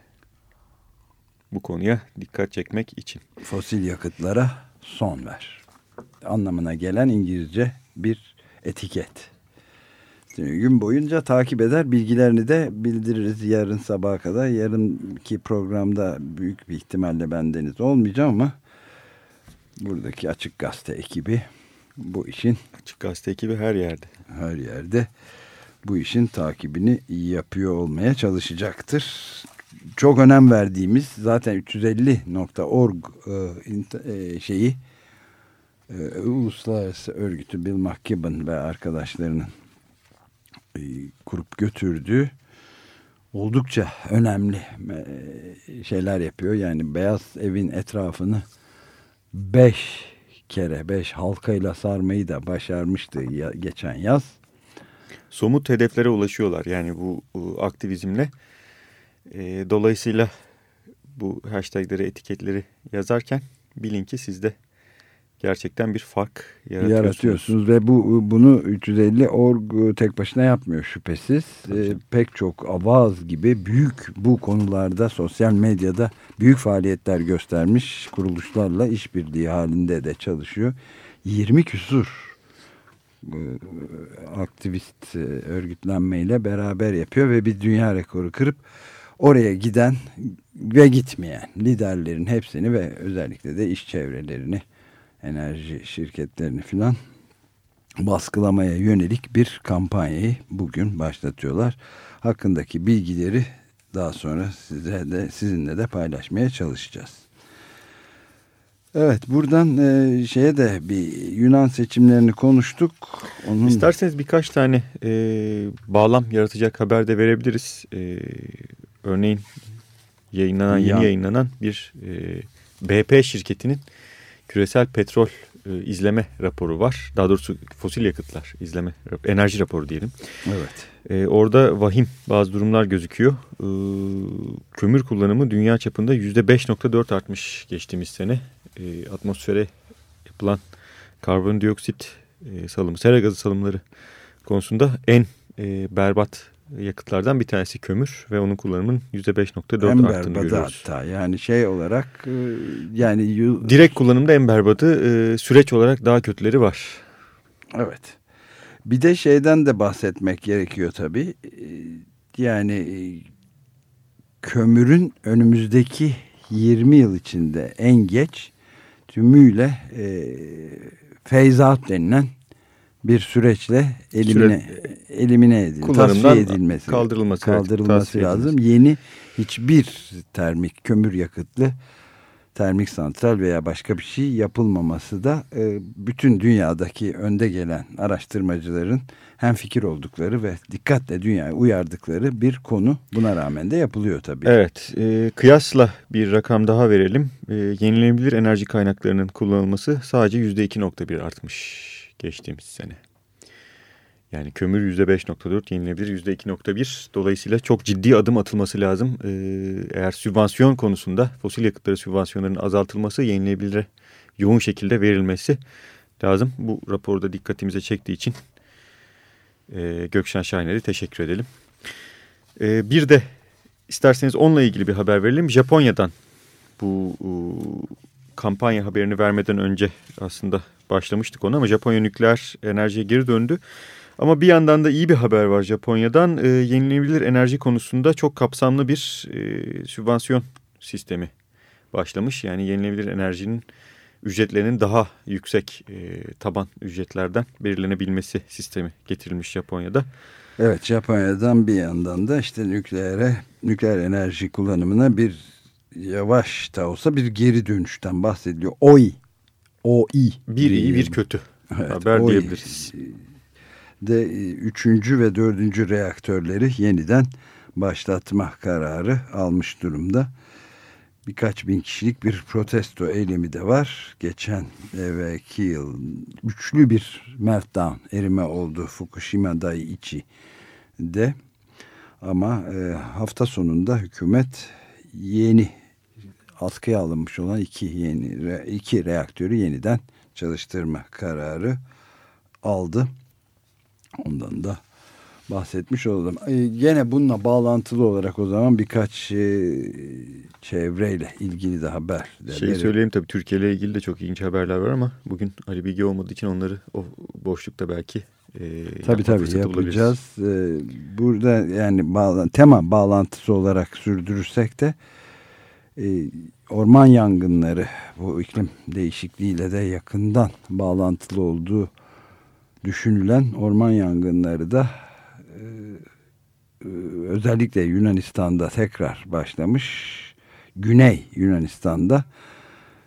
bu konuya dikkat çekmek için. Fosil yakıtlara son ver anlamına gelen İngilizce bir etiket. Gün boyunca takip eder bilgilerini de bildiririz yarın sabaha kadar. Yarınki programda büyük bir ihtimalle bendeniz olmayacağım ama buradaki Açık Gazete ekibi bu işin. Açık Gazete ekibi her yerde. Her yerde bu işin takibini yapıyor olmaya çalışacaktır. Çok önem verdiğimiz zaten 350.org e, şeyi e, uluslararası örgütü Bill McKibben ve arkadaşlarının e, kurup götürdüğü oldukça önemli e, şeyler yapıyor. Yani Beyaz Evin etrafını beş kere beş halkayla sarmayı da başarmıştı geçen yaz. Somut hedeflere ulaşıyorlar yani bu, bu aktivizmle. E, dolayısıyla bu hashtagleri, etiketleri yazarken bilin ki sizde gerçekten bir fark yaratıyorsunuz. yaratıyorsunuz ve bu bunu 350 org tek başına yapmıyor şüphesiz. Ee, pek çok avaz gibi büyük bu konularda sosyal medyada büyük faaliyetler göstermiş kuruluşlarla işbirliği halinde de çalışıyor. 20 küsur e, aktivist e, örgütlenmeyle beraber yapıyor ve bir dünya rekoru kırıp oraya giden ve gitmeyen liderlerin hepsini ve özellikle de iş çevrelerini enerji şirketlerini filan baskılamaya yönelik bir kampanyayı bugün başlatıyorlar. Hakkındaki bilgileri daha sonra size de sizinle de paylaşmaya çalışacağız. Evet buradan e, şeye de bir Yunan seçimlerini konuştuk. Onun... İsterseniz birkaç tane e, bağlam yaratacak haber de verebiliriz. E, örneğin yayınlanan yeni yayınlanan bir e, BP şirketinin küresel petrol e, izleme raporu var. Daha doğrusu fosil yakıtlar izleme, enerji raporu diyelim. Evet. E, orada vahim bazı durumlar gözüküyor. E, kömür kullanımı dünya çapında %5.4 artmış geçtiğimiz sene. E, atmosfere yapılan karbondioksit e, salımı, sera gazı salımları konusunda en e, berbat yakıtlardan bir tanesi kömür ve onun kullanımının %5.4 arttığını görüyoruz. hatta yani şey olarak e, yani direkt kullanımda en berbatı e, süreç olarak daha kötüleri var. Evet. Bir de şeyden de bahsetmek gerekiyor tabii. E, yani kömürün önümüzdeki 20 yıl içinde en geç tümüyle e, phase out denilen bir süreçle elimine Süre, elimine edilmesi, tasfiye edilmesi, kaldırılması, kaldırılması lazım. Yeni hiçbir termik kömür yakıtlı termik santral veya başka bir şey yapılmaması da e, bütün dünyadaki önde gelen araştırmacıların hem fikir oldukları ve dikkatle dünyaya uyardıkları bir konu. Buna rağmen de yapılıyor tabii. Evet, e, kıyasla bir rakam daha verelim. E, yenilenebilir enerji kaynaklarının kullanılması sadece %2.1 artmış geçtiğimiz sene. Yani kömür %5.4 yenilebilir %2.1 dolayısıyla çok ciddi adım atılması lazım. Ee, eğer sübvansiyon konusunda fosil yakıtları sübvansiyonlarının azaltılması yenilebilir yoğun şekilde verilmesi lazım. Bu raporda dikkatimize çektiği için e, Gökşen Şahiner'e teşekkür edelim. E, bir de isterseniz onunla ilgili bir haber verelim. Japonya'dan bu e, kampanya haberini vermeden önce aslında başlamıştık ona ama Japonya nükleer enerjiye geri döndü. Ama bir yandan da iyi bir haber var Japonya'dan. E, yenilenebilir enerji konusunda çok kapsamlı bir e, sübvansiyon sistemi başlamış. Yani yenilenebilir enerjinin ücretlerinin daha yüksek e, taban ücretlerden belirlenebilmesi sistemi getirilmiş Japonya'da. Evet Japonya'dan bir yandan da işte nükleere, nükleer enerji kullanımına bir yavaş da olsa bir geri dönüşten bahsediliyor. OI o iyi. Bir iyi bir kötü. Evet, Haber diyebiliriz. De e, üçüncü ve dördüncü reaktörleri yeniden başlatma kararı almış durumda. Birkaç bin kişilik bir protesto eylemi de var. Geçen evvelki yıl üçlü bir meltdown erime oldu Fukushima Daiichi de. Ama e, hafta sonunda hükümet yeni askıya alınmış olan iki yeni iki reaktörü yeniden çalıştırma kararı aldı. Ondan da bahsetmiş oldum. Ee, gene bununla bağlantılı olarak o zaman birkaç e, çevreyle ilgili de haber. Şey söyleyeyim tabii Türkiye ile ilgili de çok ilginç haberler var ama bugün Ali Bilge olmadığı için onları o boşlukta belki e, tabii tabii yapacağız. Ee, burada yani bağlan tema bağlantısı olarak sürdürürsek de e, orman yangınları bu iklim değişikliğiyle de yakından bağlantılı olduğu düşünülen orman yangınları da e, özellikle Yunanistan'da tekrar başlamış. Güney Yunanistan'da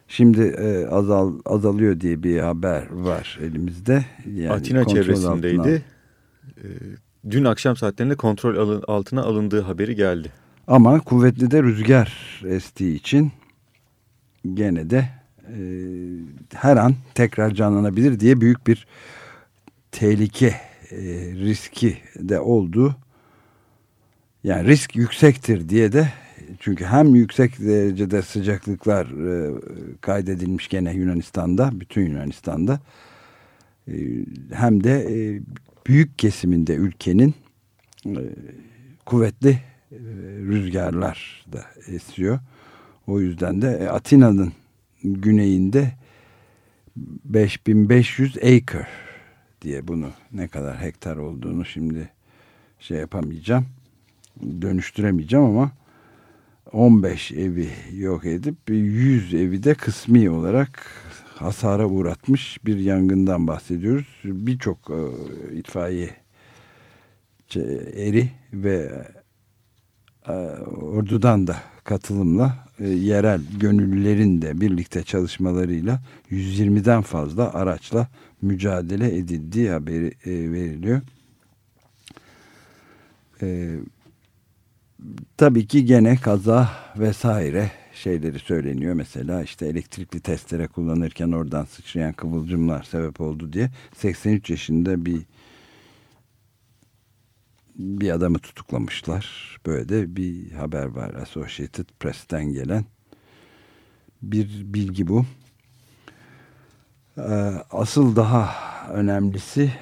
şimdi e, azal azalıyor diye bir haber var elimizde. Yani Atina çevresindeydi. Altına... E, dün akşam saatlerinde kontrol altına alındığı haberi geldi. Ama kuvvetli de rüzgar estiği için gene de e, her an tekrar canlanabilir diye büyük bir tehlike e, riski de oldu. Yani risk yüksektir diye de çünkü hem yüksek derecede sıcaklıklar e, kaydedilmiş gene Yunanistan'da, bütün Yunanistan'da e, hem de e, büyük kesiminde ülkenin e, kuvvetli rüzgarlar da esiyor. O yüzden de e, Atina'nın güneyinde 5500 acre diye bunu ne kadar hektar olduğunu şimdi şey yapamayacağım dönüştüremeyeceğim ama 15 evi yok edip 100 evi de kısmi olarak hasara uğratmış bir yangından bahsediyoruz. Birçok e, itfaiye eri ve ordudan da katılımla e, yerel gönüllülerin de birlikte çalışmalarıyla 120'den fazla araçla mücadele edildiği haberi e, veriliyor. E, tabii ki gene kaza vesaire şeyleri söyleniyor. Mesela işte elektrikli testere kullanırken oradan sıçrayan kıvılcımlar sebep oldu diye 83 yaşında bir bir adamı tutuklamışlar. Böyle de bir haber var Associated Press'ten gelen bir bilgi bu. Ee, asıl daha önemlisi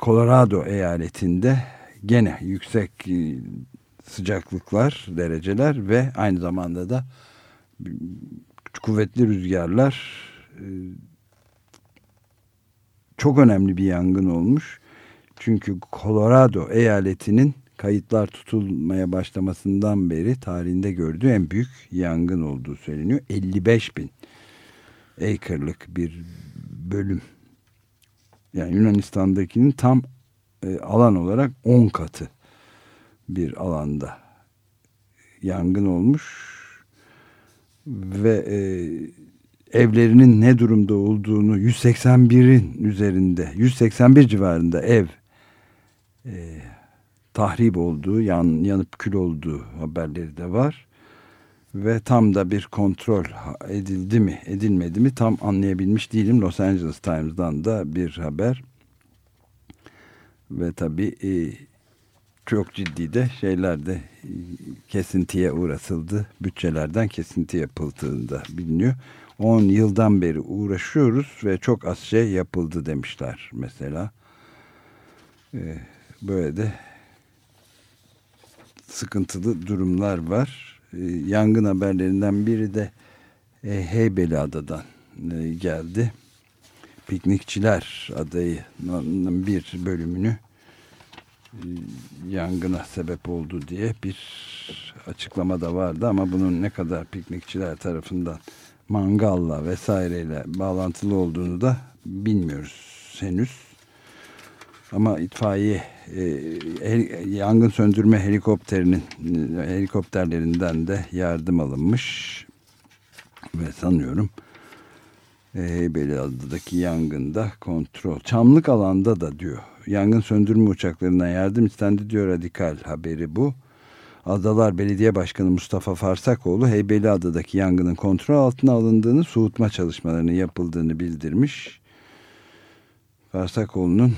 Colorado eyaletinde gene yüksek e, sıcaklıklar, dereceler ve aynı zamanda da kuvvetli rüzgarlar e, çok önemli bir yangın olmuş. Çünkü Colorado eyaletinin kayıtlar tutulmaya başlamasından beri tarihinde gördüğü en büyük yangın olduğu söyleniyor. 55 bin acre'lık bir bölüm. Yani Yunanistan'dakinin tam e, alan olarak 10 katı bir alanda yangın olmuş ve e, evlerinin ne durumda olduğunu 181'in üzerinde 181 civarında ev e, tahrip olduğu yan, yanıp kül olduğu haberleri de var ve tam da bir kontrol edildi mi edilmedi mi tam anlayabilmiş değilim Los Angeles Times'dan da bir haber ve tabi e, çok ciddi de şeylerde e, kesintiye uğratıldı. Bütçelerden kesinti yapıldığında biliniyor. 10 yıldan beri uğraşıyoruz ve çok az şey yapıldı demişler mesela. Ee, böyle de sıkıntılı durumlar var. Ee, yangın haberlerinden biri de e, Heybeliada'dan e, geldi. Piknikçiler adayı bir bölümünü e, yangına sebep oldu diye bir açıklama da vardı ama bunun ne kadar piknikçiler tarafından mangalla vesaireyle bağlantılı olduğunu da bilmiyoruz henüz. Ama itfaiye e, yangın söndürme helikopterinin e, helikopterlerinden de yardım alınmış ve sanıyorum e, Heybeliada'daki yangında kontrol. Çamlık alanda da diyor yangın söndürme uçaklarından yardım istendi diyor radikal haberi bu. Adalar Belediye Başkanı Mustafa Farsakoğlu Heybeliada'daki yangının kontrol altına alındığını, soğutma çalışmalarının yapıldığını bildirmiş. Farsakoğlu'nun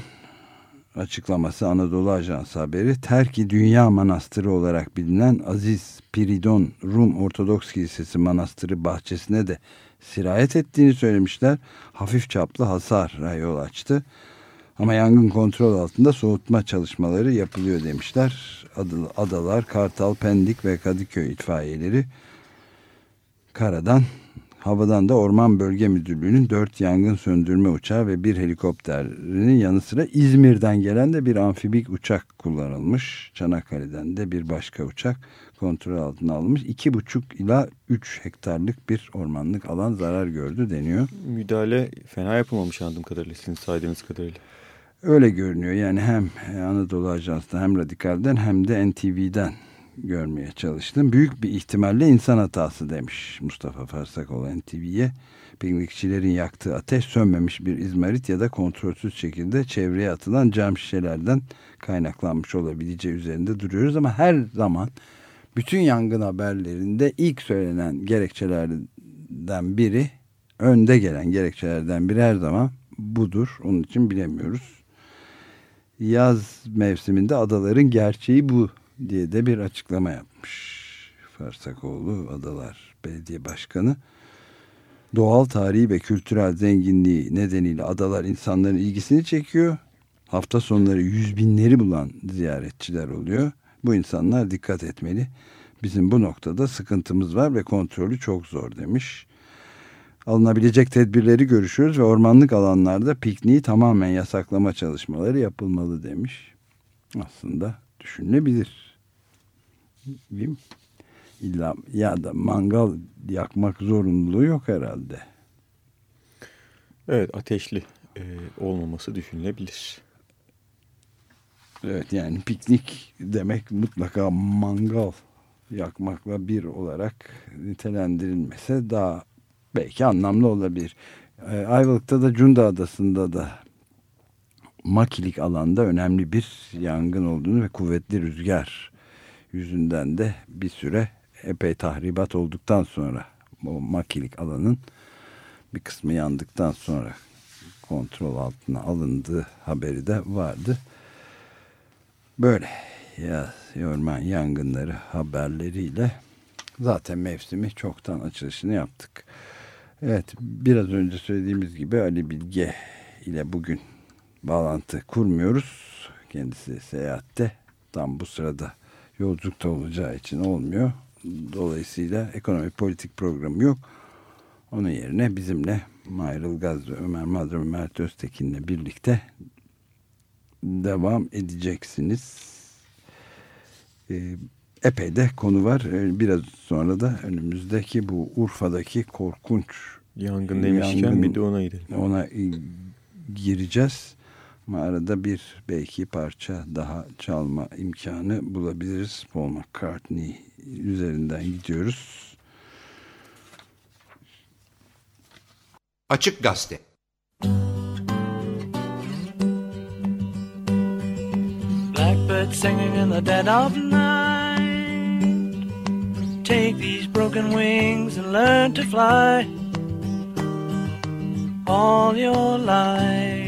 açıklaması Anadolu Ajansı haberi Terki Dünya Manastırı olarak bilinen Aziz Piridon Rum Ortodoks Kilisesi Manastırı bahçesine de sirayet ettiğini söylemişler. Hafif çaplı hasar yol açtı. Ama yangın kontrol altında soğutma çalışmaları yapılıyor demişler. Adalar, Kartal, Pendik ve Kadıköy itfaiyeleri karadan, havadan da Orman Bölge Müdürlüğü'nün dört yangın söndürme uçağı ve bir helikopterinin yanı sıra İzmir'den gelen de bir amfibik uçak kullanılmış. Çanakkale'den de bir başka uçak kontrol altına alınmış. İki buçuk ila üç hektarlık bir ormanlık alan zarar gördü deniyor. Müdahale fena yapılmamış anladığım kadarıyla sizin saydığınız kadarıyla. Öyle görünüyor yani hem Anadolu Ajans'ta hem Radikal'den hem de NTV'den görmeye çalıştım. Büyük bir ihtimalle insan hatası demiş Mustafa Farsakoğlu NTV'ye. Piknikçilerin yaktığı ateş sönmemiş bir izmarit ya da kontrolsüz şekilde çevreye atılan cam şişelerden kaynaklanmış olabileceği üzerinde duruyoruz. Ama her zaman bütün yangın haberlerinde ilk söylenen gerekçelerden biri önde gelen gerekçelerden biri her zaman budur. Onun için bilemiyoruz. Yaz mevsiminde adaların gerçeği bu diye de bir açıklama yapmış. Farsakoğlu Adalar Belediye Başkanı. Doğal tarihi ve kültürel zenginliği nedeniyle adalar insanların ilgisini çekiyor. Hafta sonları yüz binleri bulan ziyaretçiler oluyor. Bu insanlar dikkat etmeli. Bizim bu noktada sıkıntımız var ve kontrolü çok zor demiş. Alınabilecek tedbirleri görüşüyoruz ve ormanlık alanlarda pikniği tamamen yasaklama çalışmaları yapılmalı demiş. Aslında düşünülebilir. Mi? İlla ya da mangal yakmak zorunluluğu yok herhalde. Evet ateşli e, olmaması düşünülebilir. Evet yani piknik demek mutlaka mangal yakmakla bir olarak nitelendirilmese daha belki anlamlı olabilir. E, Ayvalık'ta da Cunda Adası'nda da makilik alanda önemli bir yangın olduğunu ve kuvvetli rüzgar yüzünden de bir süre epey tahribat olduktan sonra o makilik alanın bir kısmı yandıktan sonra kontrol altına alındığı haberi de vardı. Böyle ya orman yangınları haberleriyle zaten mevsimi çoktan açılışını yaptık. Evet biraz önce söylediğimiz gibi Ali Bilge ile bugün bağlantı kurmuyoruz. Kendisi seyahatte tam bu sırada yolculukta olacağı için olmuyor. Dolayısıyla ekonomi politik programı yok. Onun yerine bizimle Mahir Ilgaz ve Ömer Madra Mert Öztekin'le birlikte devam edeceksiniz. Ee, epey de konu var. Ee, biraz sonra da önümüzdeki bu Urfa'daki korkunç yangın demişken yangın, bir de ona girelim. Ona gireceğiz. Ama arada bir belki parça daha çalma imkanı bulabiliriz. Paul McCartney üzerinden gidiyoruz. Açık Gazete Blackbird singing in the dead of night Take these broken wings and learn to fly All your life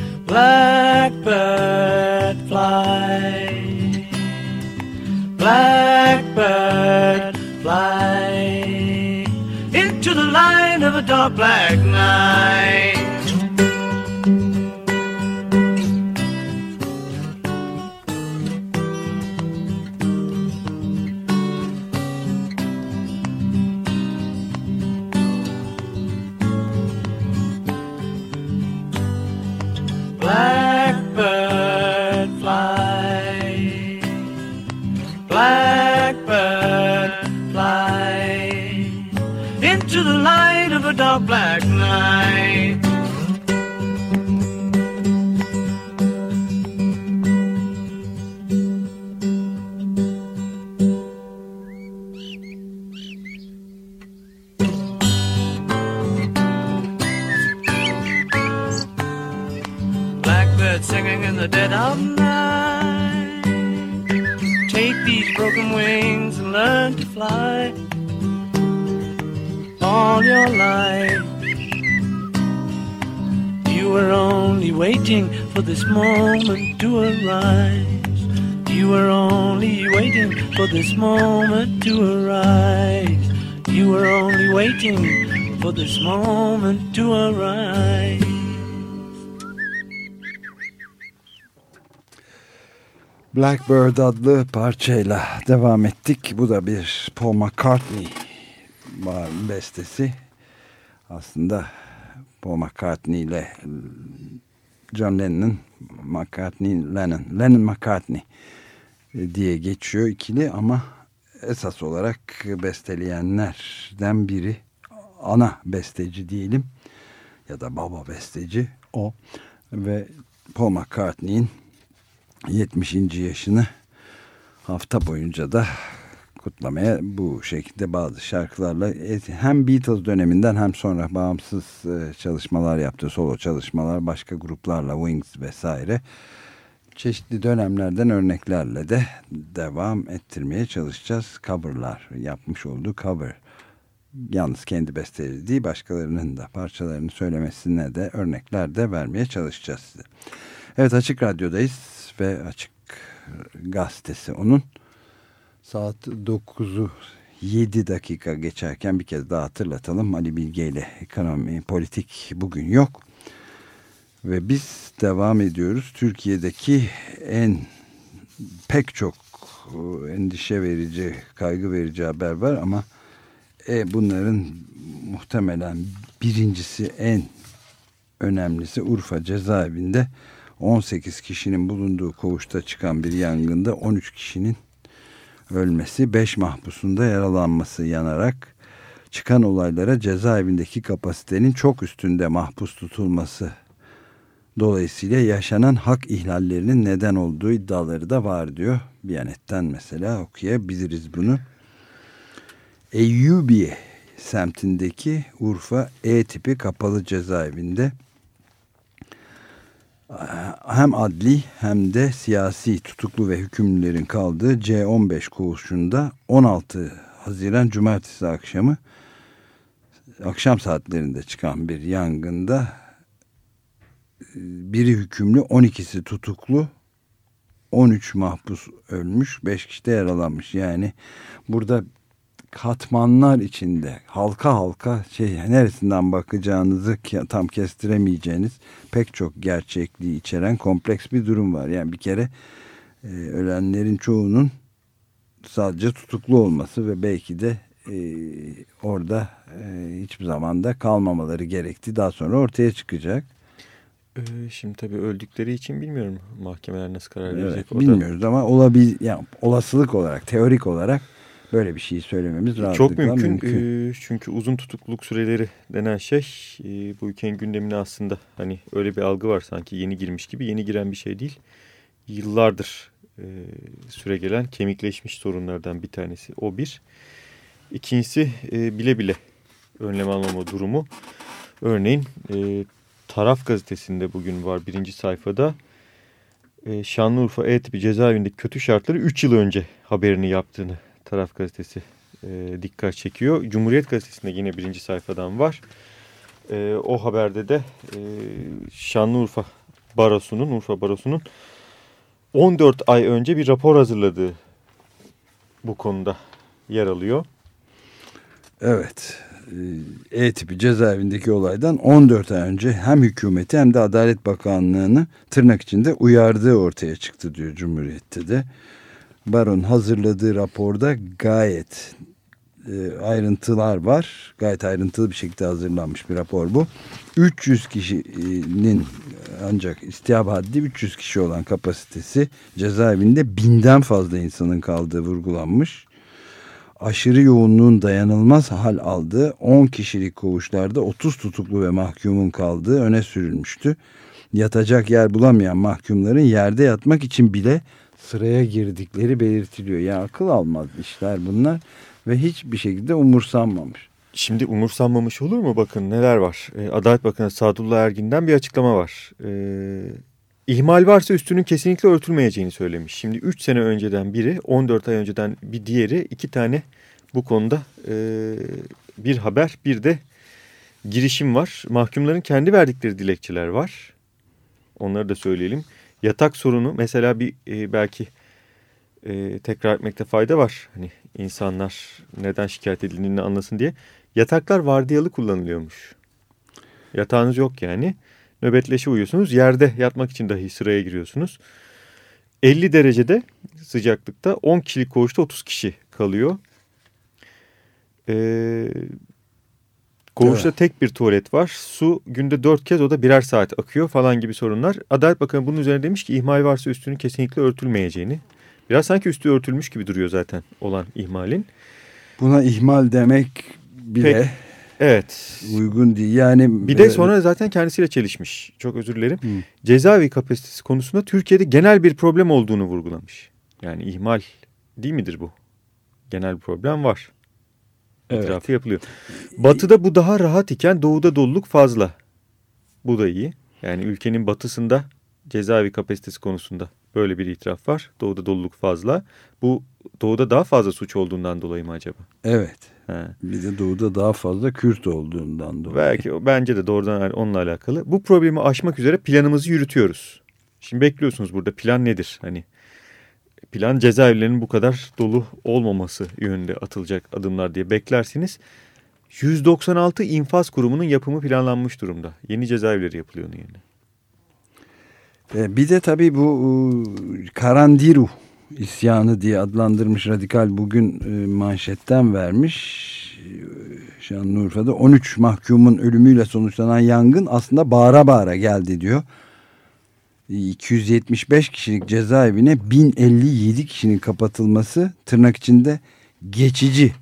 Blackbird fly, blackbird fly into the light of a dark black night. Dark black night. Blackbird singing in the dead of night. Take these broken wings and learn to fly all your life. You were only waiting for this moment to arise. You were only waiting for this moment to arise. You were only waiting for this moment to arise. Blackbird adlı parçayla devam ettik. Bu da bir Paul McCartney bestesi. Aslında Paul McCartney ile John Lennon, McCartney, Lennon, Lennon McCartney diye geçiyor ikili ama esas olarak besteleyenlerden biri ana besteci diyelim ya da baba besteci o ve Paul McCartney'in 70. yaşını hafta boyunca da kutlamaya bu şekilde bazı şarkılarla hem Beatles döneminden hem sonra bağımsız e, çalışmalar yaptı. Solo çalışmalar başka gruplarla Wings vesaire çeşitli dönemlerden örneklerle de devam ettirmeye çalışacağız. Coverlar yapmış olduğu cover yalnız kendi besteleri değil başkalarının da parçalarını söylemesine de örnekler de vermeye çalışacağız size. Evet Açık Radyo'dayız ve Açık Gazetesi onun. Saat 9'u 7 dakika geçerken bir kez daha hatırlatalım. Ali Bilge ile ekonomi, politik bugün yok. Ve biz devam ediyoruz. Türkiye'deki en pek çok endişe verici, kaygı verici haber var ama e, bunların muhtemelen birincisi en önemlisi Urfa cezaevinde 18 kişinin bulunduğu koğuşta çıkan bir yangında 13 kişinin ölmesi, 5 mahpusunda yaralanması yanarak çıkan olaylara cezaevindeki kapasitenin çok üstünde mahpus tutulması dolayısıyla yaşanan hak ihlallerinin neden olduğu iddiaları da var diyor. Biyanet'ten mesela okuyabiliriz bunu. Eyyubiye semtindeki Urfa E tipi kapalı cezaevinde hem adli hem de siyasi tutuklu ve hükümlülerin kaldığı C15 koğuşunda 16 Haziran Cumartesi akşamı akşam saatlerinde çıkan bir yangında biri hükümlü 12'si tutuklu 13 mahpus ölmüş 5 kişi de yaralanmış. Yani burada katmanlar içinde halka halka şey neresinden bakacağınızı tam kestiremeyeceğiniz pek çok gerçekliği içeren kompleks bir durum var. Yani bir kere e, ölenlerin çoğunun sadece tutuklu olması ve belki de e, orada e, hiçbir zamanda kalmamaları gerekti. Daha sonra ortaya çıkacak. Ee, şimdi tabii öldükleri için bilmiyorum mahkemeler nasıl karar verecek. Evet, bilmiyoruz ama olabil yani olasılık olarak, teorik olarak Böyle bir şeyi söylememiz rahatlıkla Çok mümkün. mümkün. E, çünkü uzun tutukluluk süreleri denen şey e, bu ülkenin gündemine aslında hani öyle bir algı var sanki yeni girmiş gibi. Yeni giren bir şey değil. Yıllardır e, süre gelen kemikleşmiş sorunlardan bir tanesi. O bir. İkincisi e, bile bile önlem almama durumu. Örneğin e, Taraf gazetesinde bugün var birinci sayfada. E, Şanlıurfa E tipi cezaevindeki kötü şartları 3 yıl önce haberini yaptığını Taraf gazetesi e, dikkat çekiyor. Cumhuriyet gazetesinde yine birinci sayfadan var. E, o haberde de e, Şanlıurfa Barosu'nun, Urfa Barosu'nun 14 ay önce bir rapor hazırladığı bu konuda yer alıyor. Evet. E, E-tipi cezaevindeki olaydan 14 ay önce hem hükümeti hem de Adalet Bakanlığı'nı tırnak içinde uyardığı ortaya çıktı diyor Cumhuriyet'te de. Baron hazırladığı raporda gayet e, ayrıntılar var. Gayet ayrıntılı bir şekilde hazırlanmış bir rapor bu. 300 kişinin ancak istihab haddi 300 kişi olan kapasitesi cezaevinde binden fazla insanın kaldığı vurgulanmış. Aşırı yoğunluğun dayanılmaz hal aldığı 10 kişilik koğuşlarda 30 tutuklu ve mahkumun kaldığı öne sürülmüştü. Yatacak yer bulamayan mahkumların yerde yatmak için bile sıraya girdikleri belirtiliyor. Yani akıl almaz işler bunlar ve hiçbir şekilde umursanmamış. Şimdi umursanmamış olur mu? Bakın neler var. Ee, Adalet Bakanı Sadullah Ergin'den bir açıklama var. Ee, ihmal varsa üstünün kesinlikle örtülmeyeceğini söylemiş. Şimdi 3 sene önceden biri, 14 ay önceden bir diğeri iki tane bu konuda e, bir haber bir de girişim var. Mahkumların kendi verdikleri dilekçeler var. Onları da söyleyelim yatak sorunu mesela bir e, belki e, tekrar etmekte fayda var. Hani insanlar neden şikayet edildiğini anlasın diye. Yataklar vardiyalı kullanılıyormuş. Yatağınız yok yani. Nöbetleşe uyuyorsunuz. Yerde yatmak için dahi sıraya giriyorsunuz. 50 derecede sıcaklıkta 10 kişilik koğuşta 30 kişi kalıyor. Ee, koğuşta evet. tek bir tuvalet var. Su günde 4 kez o da birer saat akıyor falan gibi sorunlar. Adalet Bakanı bunun üzerine demiş ki ihmal varsa üstünün kesinlikle örtülmeyeceğini. Biraz sanki üstü örtülmüş gibi duruyor zaten olan ihmalin. Buna ihmal demek bile Pek, evet. uygun değil. Yani bir de sonra zaten kendisiyle çelişmiş. Çok özür dilerim. Hı. Cezaevi kapasitesi konusunda Türkiye'de genel bir problem olduğunu vurgulamış. Yani ihmal değil midir bu? Genel problem var. Evet. İtirafı yapılıyor. Batı'da bu daha rahat iken doğuda doluluk fazla. Bu da iyi. Yani ülkenin batısında cezaevi kapasitesi konusunda böyle bir itiraf var. Doğuda doluluk fazla. Bu doğuda daha fazla suç olduğundan dolayı mı acaba? Evet. He. Bir de doğuda daha fazla Kürt olduğundan dolayı. Belki bence de doğrudan onunla alakalı. Bu problemi aşmak üzere planımızı yürütüyoruz. Şimdi bekliyorsunuz burada plan nedir? Hani plan cezaevlerinin bu kadar dolu olmaması yönünde atılacak adımlar diye beklersiniz. 196 infaz kurumunun yapımı planlanmış durumda. Yeni cezaevleri yapılıyor onun yerine. E, bir de tabii bu Karandiru isyanı diye adlandırmış radikal bugün e, manşetten vermiş. Şanlıurfa'da 13 mahkumun ölümüyle sonuçlanan yangın aslında bağıra bağıra geldi diyor. 275 kişilik cezaevine 1057 kişinin kapatılması tırnak içinde geçici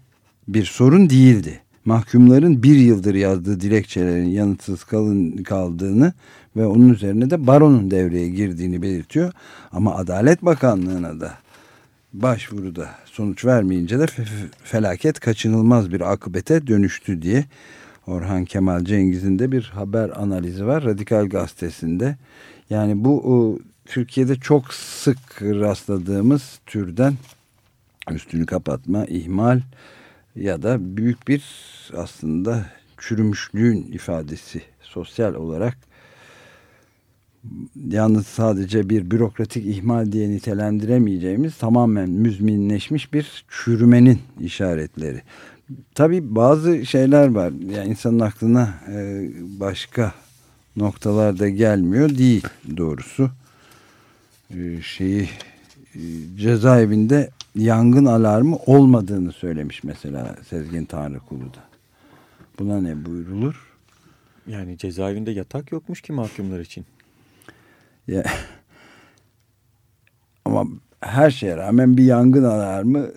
bir sorun değildi. Mahkumların bir yıldır yazdığı dilekçelerin yanıtsız kalın, kaldığını ve onun üzerine de baronun devreye girdiğini belirtiyor. Ama Adalet Bakanlığı'na da başvuruda sonuç vermeyince de felaket kaçınılmaz bir akıbete dönüştü diye Orhan Kemal Cengiz'in de bir haber analizi var. Radikal Gazetesi'nde yani bu o, Türkiye'de çok sık rastladığımız türden üstünü kapatma, ihmal ya da büyük bir aslında çürümüşlüğün ifadesi sosyal olarak yalnız sadece bir bürokratik ihmal diye nitelendiremeyeceğimiz tamamen müzminleşmiş bir çürümenin işaretleri. Tabi bazı şeyler var. Yani insanın aklına e, başka noktalarda gelmiyor değil doğrusu. Ee, şeyi e, cezaevinde yangın alarmı olmadığını söylemiş mesela Sezgin Tanrıkulu da. Buna ne buyurulur? Yani cezaevinde yatak yokmuş ki mahkumlar için. Ya, ama her şeye rağmen bir yangın alarmı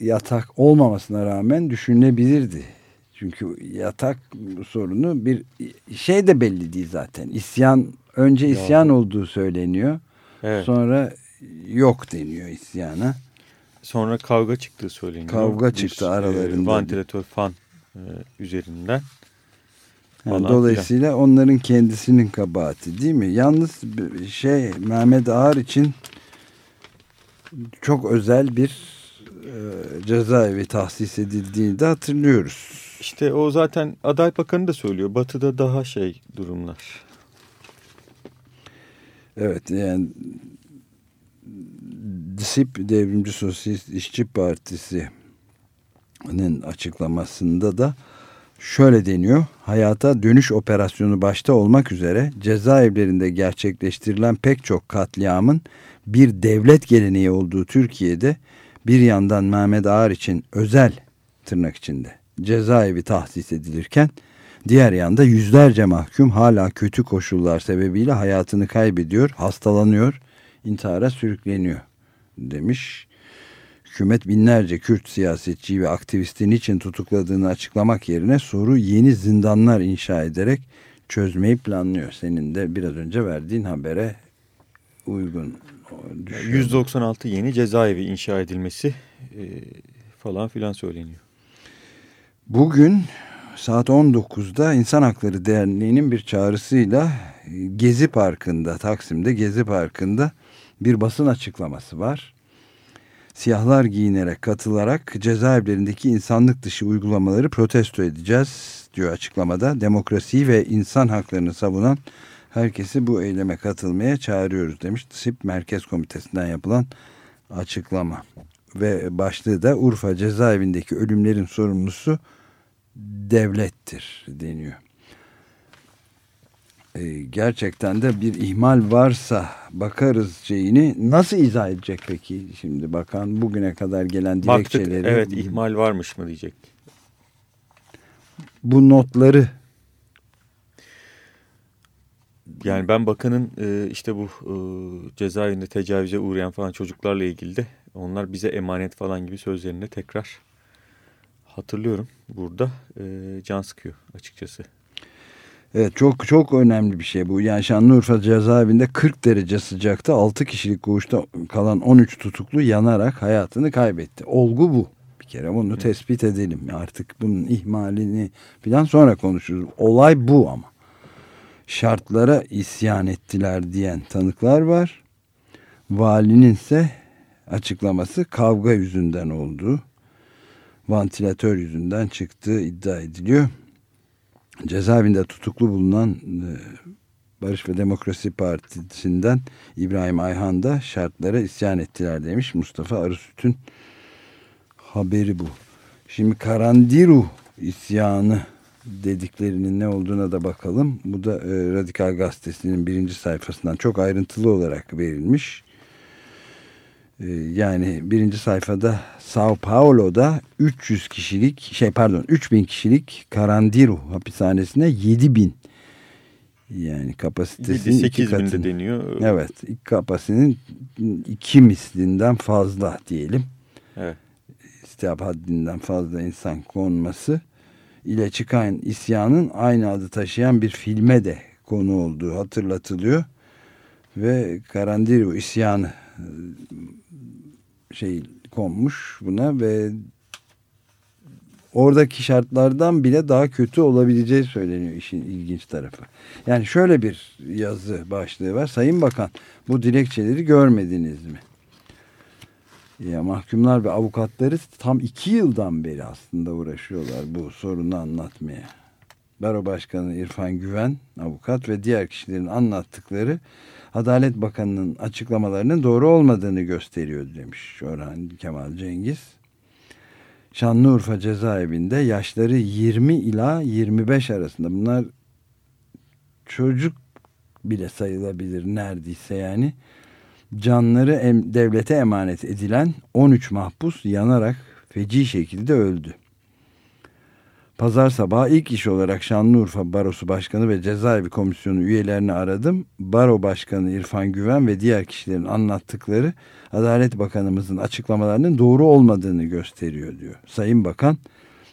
yatak olmamasına rağmen düşünülebilirdi. Çünkü yatak sorunu bir şey de belli değil zaten. İsyan önce isyan ya. olduğu söyleniyor. Evet. Sonra yok deniyor isyana. Sonra kavga çıktığı söyleniyor. Kavga çıktı bir, aralarında. Vantilatör fan e, üzerinden. Yani dolayısıyla filan. onların kendisinin kabahati değil mi? Yalnız şey Mehmet Ağar için çok özel bir e, cezaevi tahsis edildiğini de hatırlıyoruz. İşte o zaten Adalet Bakanı da söylüyor. Batı'da daha şey durumlar. Evet yani DİSİP Devrimci Sosyalist İşçi Partisi'nin açıklamasında da şöyle deniyor. Hayata dönüş operasyonu başta olmak üzere cezaevlerinde gerçekleştirilen pek çok katliamın bir devlet geleneği olduğu Türkiye'de bir yandan Mehmet Ağar için özel tırnak içinde cezaevi tahsis edilirken diğer yanda yüzlerce mahkum hala kötü koşullar sebebiyle hayatını kaybediyor, hastalanıyor, intihara sürükleniyor demiş. Hükümet binlerce Kürt siyasetçi ve aktivisti niçin tutukladığını açıklamak yerine soru yeni zindanlar inşa ederek çözmeyi planlıyor. Senin de biraz önce verdiğin habere uygun. Düşüyor. 196 yeni cezaevi inşa edilmesi e, falan filan söyleniyor. Bugün saat 19'da İnsan Hakları Derneği'nin bir çağrısıyla Gezi Parkı'nda, Taksim'de Gezi Parkı'nda bir basın açıklaması var. Siyahlar giyinerek katılarak cezaevlerindeki insanlık dışı uygulamaları protesto edeceğiz diyor açıklamada. Demokrasiyi ve insan haklarını savunan herkesi bu eyleme katılmaya çağırıyoruz demiş. SİP Merkez Komitesi'nden yapılan açıklama. Ve başlığı da Urfa cezaevindeki ölümlerin sorumlusu devlettir deniyor. e, gerçekten de bir ihmal varsa bakarız şeyini nasıl izah edecek peki şimdi bakan bugüne kadar gelen dilekçeleri. Baktık evet ihmal varmış mı diyecek. Bu notları yani ben bakanın e, işte bu e, cezaevinde tecavüze uğrayan falan çocuklarla ilgili de onlar bize emanet falan gibi sözlerinde tekrar hatırlıyorum. Burada e, can sıkıyor açıkçası. Evet çok çok önemli bir şey bu. Yani Şanlıurfa cezaevinde 40 derece sıcakta 6 kişilik koğuşta kalan 13 tutuklu yanarak hayatını kaybetti. Olgu bu. Bir kere bunu evet. tespit edelim. Artık bunun ihmalini falan sonra konuşuruz. Olay bu ama. Şartlara isyan ettiler diyen tanıklar var. Valinin ise açıklaması kavga yüzünden olduğu, vantilatör yüzünden çıktığı iddia ediliyor cezaevinde tutuklu bulunan e, Barış ve Demokrasi Partisi'nden İbrahim Ayhan da şartlara isyan ettiler demiş. Mustafa Arısüt'ün haberi bu. Şimdi Karandiru isyanı dediklerinin ne olduğuna da bakalım. Bu da e, Radikal Gazetesi'nin birinci sayfasından çok ayrıntılı olarak verilmiş. Ee, yani birinci sayfada Sao Paulo'da 300 kişilik şey pardon 3000 kişilik Karandiru hapishanesine 7000 yani kapasitesinin 7, iki katı. deniyor. Evet kapasitenin iki mislinden fazla diyelim. Evet. İstihap haddinden fazla insan konması ile çıkan isyanın aynı adı taşıyan bir filme de konu olduğu hatırlatılıyor. Ve Karandiru isyanı şey konmuş buna ve oradaki şartlardan bile daha kötü olabileceği söyleniyor işin ilginç tarafı. Yani şöyle bir yazı başlığı var. Sayın Bakan bu dilekçeleri görmediniz mi? Ya mahkumlar ve avukatları tam iki yıldan beri aslında uğraşıyorlar bu sorunu anlatmaya. Baro Başkanı İrfan Güven, avukat ve diğer kişilerin anlattıkları Adalet Bakanı'nın açıklamalarının doğru olmadığını gösteriyor demiş Orhan Kemal Cengiz. Şanlıurfa cezaevinde yaşları 20 ila 25 arasında bunlar çocuk bile sayılabilir neredeyse yani canları devlete emanet edilen 13 mahpus yanarak feci şekilde öldü. Pazar sabahı ilk iş olarak Şanlıurfa Barosu Başkanı ve Cezaevi Komisyonu üyelerini aradım. Baro Başkanı İrfan Güven ve diğer kişilerin anlattıkları Adalet Bakanımızın açıklamalarının doğru olmadığını gösteriyor diyor. Sayın Bakan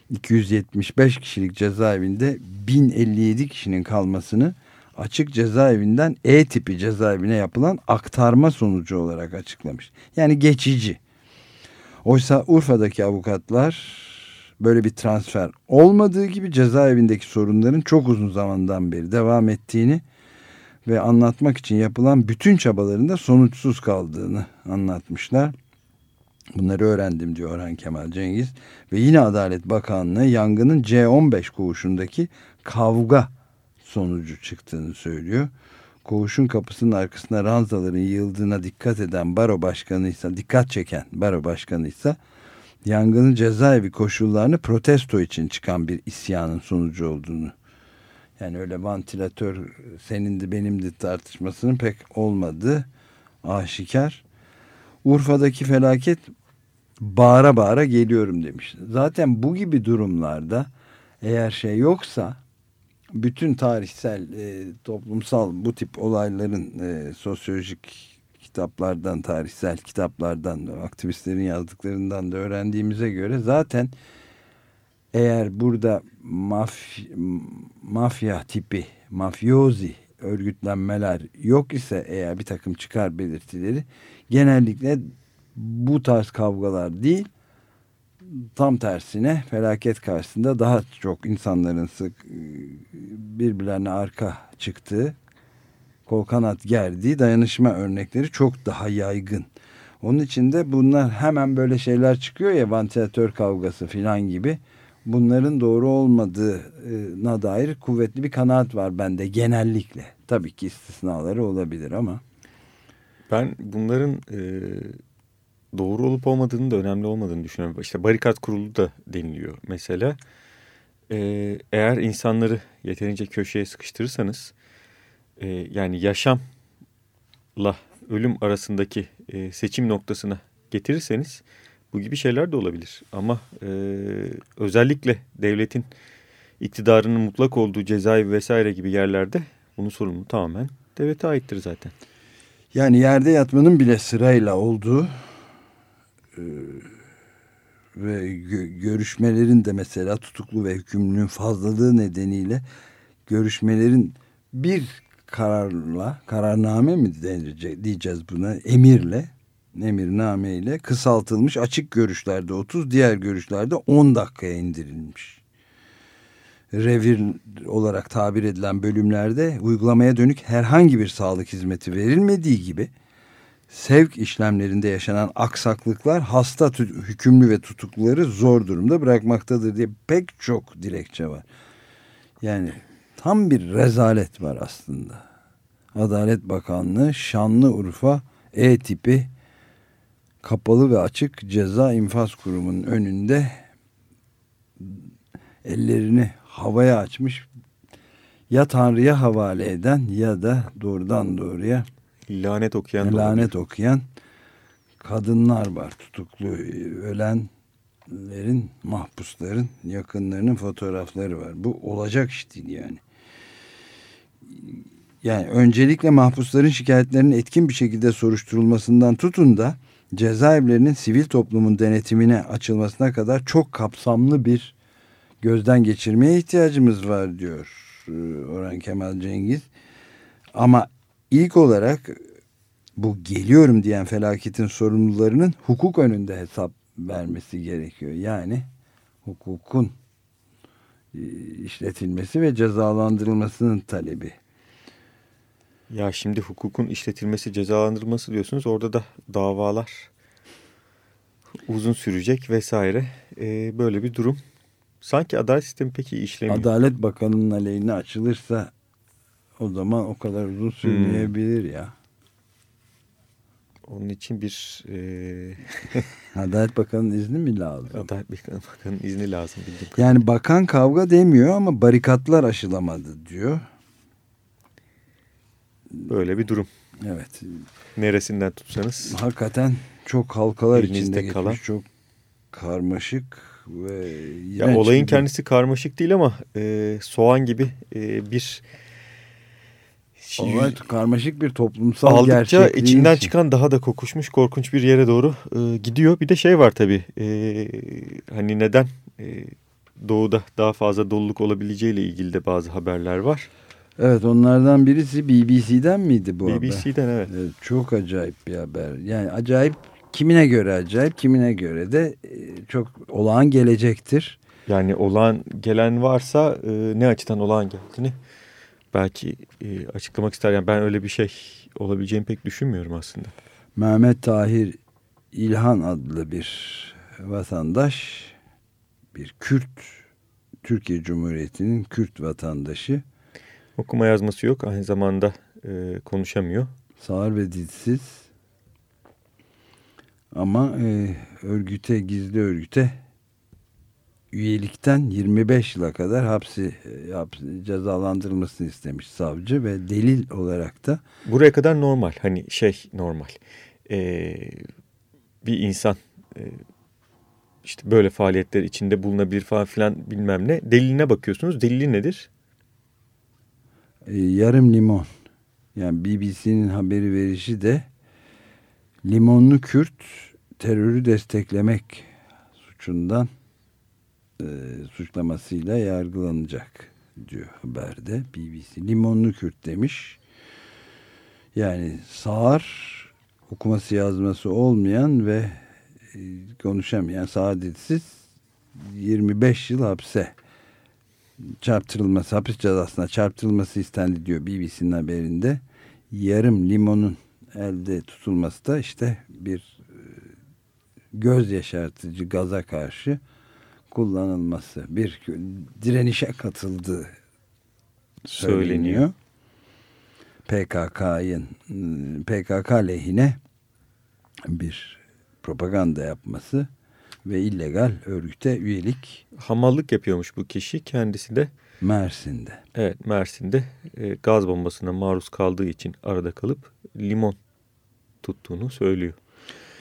275 kişilik cezaevinde 1057 kişinin kalmasını açık cezaevinden E tipi cezaevine yapılan aktarma sonucu olarak açıklamış. Yani geçici. Oysa Urfa'daki avukatlar böyle bir transfer olmadığı gibi cezaevindeki sorunların çok uzun zamandan beri devam ettiğini ve anlatmak için yapılan bütün çabaların da sonuçsuz kaldığını anlatmışlar. Bunları öğrendim diyor Orhan Kemal Cengiz. Ve yine Adalet Bakanlığı yangının C15 koğuşundaki kavga sonucu çıktığını söylüyor. Koğuşun kapısının arkasına ranzaların yığıldığına dikkat eden baro başkanıysa, dikkat çeken baro başkanıysa yangının cezaevi koşullarını protesto için çıkan bir isyanın sonucu olduğunu yani öyle vantilatör senin de benim de tartışmasının pek olmadığı aşikar. Urfa'daki felaket bağıra bağıra geliyorum demiş. Zaten bu gibi durumlarda eğer şey yoksa bütün tarihsel, e, toplumsal bu tip olayların e, sosyolojik kitaplardan, tarihsel kitaplardan, aktivistlerin yazdıklarından da öğrendiğimize göre zaten eğer burada maf mafya tipi, mafyozi örgütlenmeler yok ise eğer bir takım çıkar belirtileri genellikle bu tarz kavgalar değil tam tersine felaket karşısında daha çok insanların sık birbirlerine arka çıktığı kol kanat gerdiği dayanışma örnekleri çok daha yaygın. Onun için de bunlar hemen böyle şeyler çıkıyor ya vantilatör kavgası filan gibi. Bunların doğru olmadığına dair kuvvetli bir kanaat var bende genellikle. Tabii ki istisnaları olabilir ama. Ben bunların e, doğru olup olmadığını da önemli olmadığını düşünüyorum. İşte barikat kurulu da deniliyor mesela. E, eğer insanları yeterince köşeye sıkıştırırsanız e, yani yaşamla ölüm arasındaki e, seçim noktasına getirirseniz bu gibi şeyler de olabilir. Ama e, özellikle devletin iktidarının mutlak olduğu cezaevi vesaire gibi yerlerde bunun sorumluluğu tamamen devlete aittir zaten. Yani yerde yatmanın bile sırayla olduğu e, ve gö görüşmelerin de mesela tutuklu ve hükümlünün fazlalığı nedeniyle görüşmelerin bir kararla, kararname mi denecek diyeceğiz buna, emirle, emirname ile kısaltılmış açık görüşlerde 30, diğer görüşlerde 10 dakikaya indirilmiş. Revir olarak tabir edilen bölümlerde uygulamaya dönük herhangi bir sağlık hizmeti verilmediği gibi sevk işlemlerinde yaşanan aksaklıklar hasta hükümlü ve tutukluları zor durumda bırakmaktadır diye pek çok dilekçe var. Yani tam bir rezalet var aslında. Adalet Bakanlığı Şanlıurfa E tipi kapalı ve açık ceza infaz kurumunun önünde ellerini havaya açmış ya Tanrı'ya havale eden ya da doğrudan doğruya lanet okuyan lanet okuyan kadınlar var. Tutuklu ölenlerin mahpusların yakınlarının fotoğrafları var. Bu olacak iş değil yani yani öncelikle mahpusların şikayetlerinin etkin bir şekilde soruşturulmasından tutun da cezaevlerinin sivil toplumun denetimine açılmasına kadar çok kapsamlı bir gözden geçirmeye ihtiyacımız var diyor e, Orhan Kemal Cengiz. Ama ilk olarak bu geliyorum diyen felaketin sorumlularının hukuk önünde hesap vermesi gerekiyor. Yani hukukun e, işletilmesi ve cezalandırılmasının talebi. Ya şimdi hukukun işletilmesi, cezalandırılması diyorsunuz. Orada da davalar uzun sürecek vesaire. Ee, böyle bir durum. Sanki adalet sistemi peki işlemiyor. Adalet Bakanı'nın aleyhine açılırsa o zaman o kadar uzun sürmeyebilir hmm. ya. Onun için bir... E... Adalet Bakanı'nın izni mi lazım? Adalet Bakanı'nın izni lazım. Yani bakan kavga demiyor ama barikatlar aşılamadı diyor. Böyle bir durum. Evet. Neresinden tutsanız. Hakikaten çok halkalar içinde geçmiş. Kalan. Çok karmaşık ve ya olayın bir... kendisi karmaşık değil ama e, soğan gibi e, bir Evet, karmaşık bir toplumsal Aldıkça içinden için. çıkan daha da kokuşmuş korkunç bir yere doğru e, gidiyor. Bir de şey var tabii e, hani neden e, doğuda daha fazla doluluk olabileceğiyle ilgili de bazı haberler var. Evet onlardan birisi BBC'den miydi bu BBC'den, haber? BBC'den evet. evet. Çok acayip bir haber. Yani acayip kimine göre acayip kimine göre de e, çok olağan gelecektir. Yani olağan gelen varsa e, ne açıdan olağan geldiğini belki e, açıklamak ister. Yani ben öyle bir şey olabileceğini pek düşünmüyorum aslında. Mehmet Tahir İlhan adlı bir vatandaş, bir Kürt, Türkiye Cumhuriyeti'nin Kürt vatandaşı. Okuma yazması yok, aynı zamanda e, konuşamıyor. Sağır ve dilsiz. Ama e, örgüte, gizli örgüte üyelikten 25 yıla kadar hapsi, e, hapsi cezalandırılmasını istemiş savcı ve delil olarak da buraya kadar normal hani şey normal ee, bir insan e, işte böyle faaliyetler içinde bulunabilir falan filan bilmem ne deliline bakıyorsunuz delili nedir? Ee, yarım limon yani BBC'nin haberi verişi de limonlu Kürt terörü desteklemek suçundan e, suçlamasıyla yargılanacak diyor haberde BBC. Limonlu Kürt demiş. Yani sağır okuması yazması olmayan ve e, konuşamayan saadetsiz 25 yıl hapse çarptırılması, hapis cezasına çarptırılması istendi diyor BBC'nin haberinde. Yarım limonun elde tutulması da işte bir e, göz yaşartıcı gaza karşı kullanılması bir direnişe katıldığı söyleniyor. PKK'nın PKK lehine bir propaganda yapması ve illegal örgüte üyelik. Hamallık yapıyormuş bu kişi. Kendisi de Mersin'de. Evet Mersin'de e, gaz bombasına maruz kaldığı için arada kalıp limon tuttuğunu söylüyor.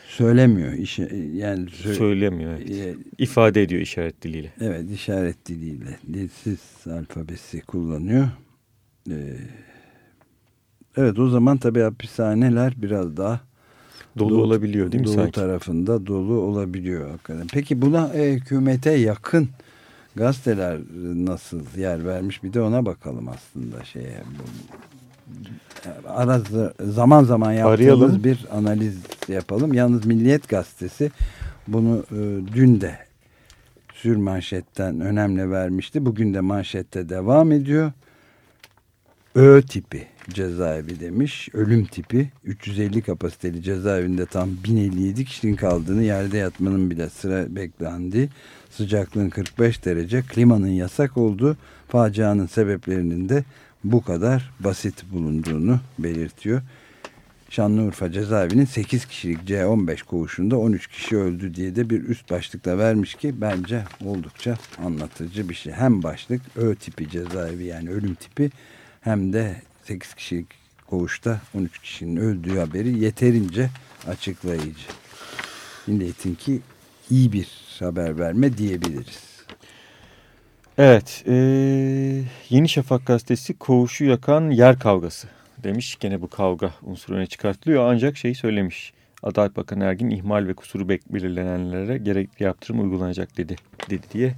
Söylemiyor. Işe, yani sö Söylemiyor. Evet. E, İfade ediyor işaret diliyle. Evet işaret diliyle. Dilsiz alfabesi kullanıyor. Ee, evet o zaman tabii hapishaneler biraz daha dolu doğu, olabiliyor değil mi doğu sanki? tarafında dolu olabiliyor hakikaten. Peki buna e, hükümete yakın gazeteler nasıl yer vermiş bir de ona bakalım aslında şeye. Ara, zaman zaman yaptığımız Arayalım. bir analiz yapalım. Yalnız Milliyet Gazetesi bunu e, dün de sür manşetten önemli vermişti. Bugün de manşette devam ediyor. Ö tipi cezaevi demiş. Ölüm tipi 350 kapasiteli cezaevinde tam 1057 kişinin kaldığını yerde yatmanın bile sıra beklendi. Sıcaklığın 45 derece klimanın yasak olduğu facianın sebeplerinin de bu kadar basit bulunduğunu belirtiyor. Şanlıurfa cezaevinin 8 kişilik C15 koğuşunda 13 kişi öldü diye de bir üst başlıkla vermiş ki bence oldukça anlatıcı bir şey. Hem başlık Ö tipi cezaevi yani ölüm tipi hem de 8 kişilik koğuşta 13 kişinin öldüğü haberi yeterince açıklayıcı. Milletin ki iyi bir haber verme diyebiliriz. Evet, e, Yeni Şafak gazetesi koğuşu yakan yer kavgası demiş. Gene bu kavga unsuru öne çıkartılıyor ancak şeyi söylemiş. Adalet Bakanı Ergin ihmal ve kusuru belirlenenlere gerekli yaptırım uygulanacak dedi, dedi diye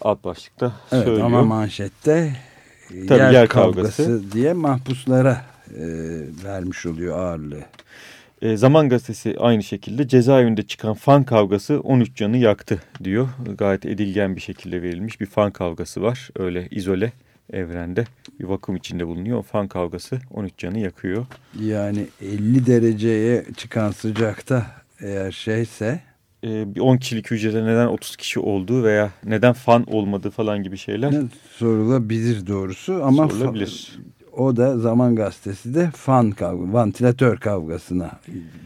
alt başlıkta evet, söylüyor. Ama manşette Tabii yer, yer kavgası. kavgası diye mahpuslara e, vermiş oluyor ağırlığı. E, Zaman Gazetesi aynı şekilde cezaevinde çıkan fan kavgası 13 canı yaktı diyor. Gayet edilgen bir şekilde verilmiş bir fan kavgası var. Öyle izole evrende bir vakum içinde bulunuyor. O fan kavgası 13 canı yakıyor. Yani 50 dereceye çıkan sıcakta eğer şeyse... E, bir 10 kişilik hücrede neden 30 kişi olduğu veya neden fan olmadığı falan gibi şeyler... Sorulabilir doğrusu ama... Sorulabilir o da Zaman Gazetesi de fan kavga, vantilatör kavgasına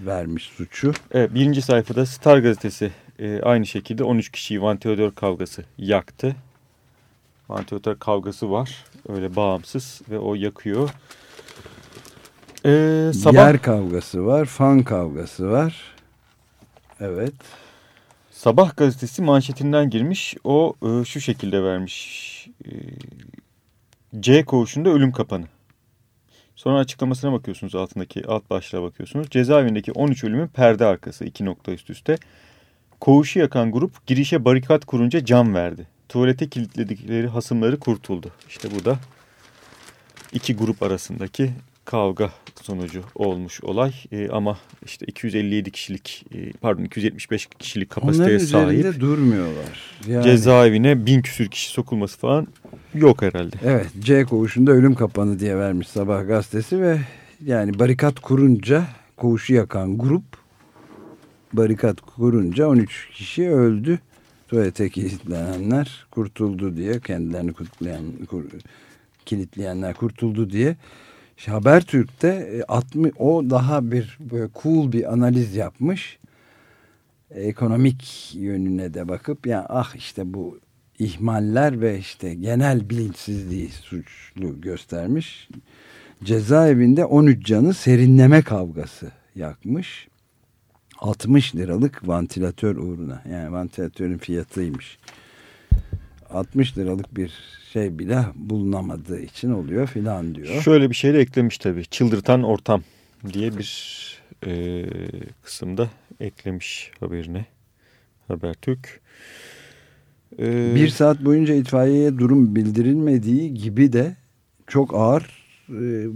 vermiş suçu. Evet, birinci sayfada Star Gazetesi e, aynı şekilde 13 kişiyi vantilatör kavgası yaktı. Vantilatör kavgası var. Öyle bağımsız ve o yakıyor. Ee, sabah... Yer kavgası var, fan kavgası var. Evet. Sabah gazetesi manşetinden girmiş. O e, şu şekilde vermiş. E, C koğuşunda ölüm kapanı. Sonra açıklamasına bakıyorsunuz altındaki alt başlığa bakıyorsunuz. Cezaevindeki 13 ölümün perde arkası iki nokta üst üste. Koğuşu yakan grup girişe barikat kurunca can verdi. Tuvalete kilitledikleri hasımları kurtuldu. İşte bu da iki grup arasındaki kavga sonucu olmuş olay. E, ama işte 257 kişilik e, pardon 275 kişilik kapasiteye sahip. Onların durmuyorlar. Yani... Cezaevine bin küsür kişi sokulması falan yok herhalde. Evet C koğuşunda ölüm kapanı diye vermiş sabah gazetesi ve yani barikat kurunca koğuşu yakan grup barikat kurunca 13 kişi öldü. Tuvalete kilitlenenler kurtuldu diye kendilerini kutlayan, kur, kilitleyenler kurtuldu diye Habertürk'te 60 e, o daha bir böyle cool bir analiz yapmış. Ekonomik yönüne de bakıp ya yani ah işte bu ihmaller ve işte genel bilinçsizliği suçlu göstermiş. Cezaevinde 13 canı serinleme kavgası yakmış. 60 liralık vantilatör uğruna. Yani vantilatörün fiyatıymış. 60 liralık bir şey bile bulunamadığı için oluyor filan diyor. Şöyle bir şey de eklemiş tabii. Çıldırtan ortam diye bir e, kısımda eklemiş haberine. Habertürk. Ee, bir saat boyunca itfaiyeye durum bildirilmediği gibi de çok ağır e,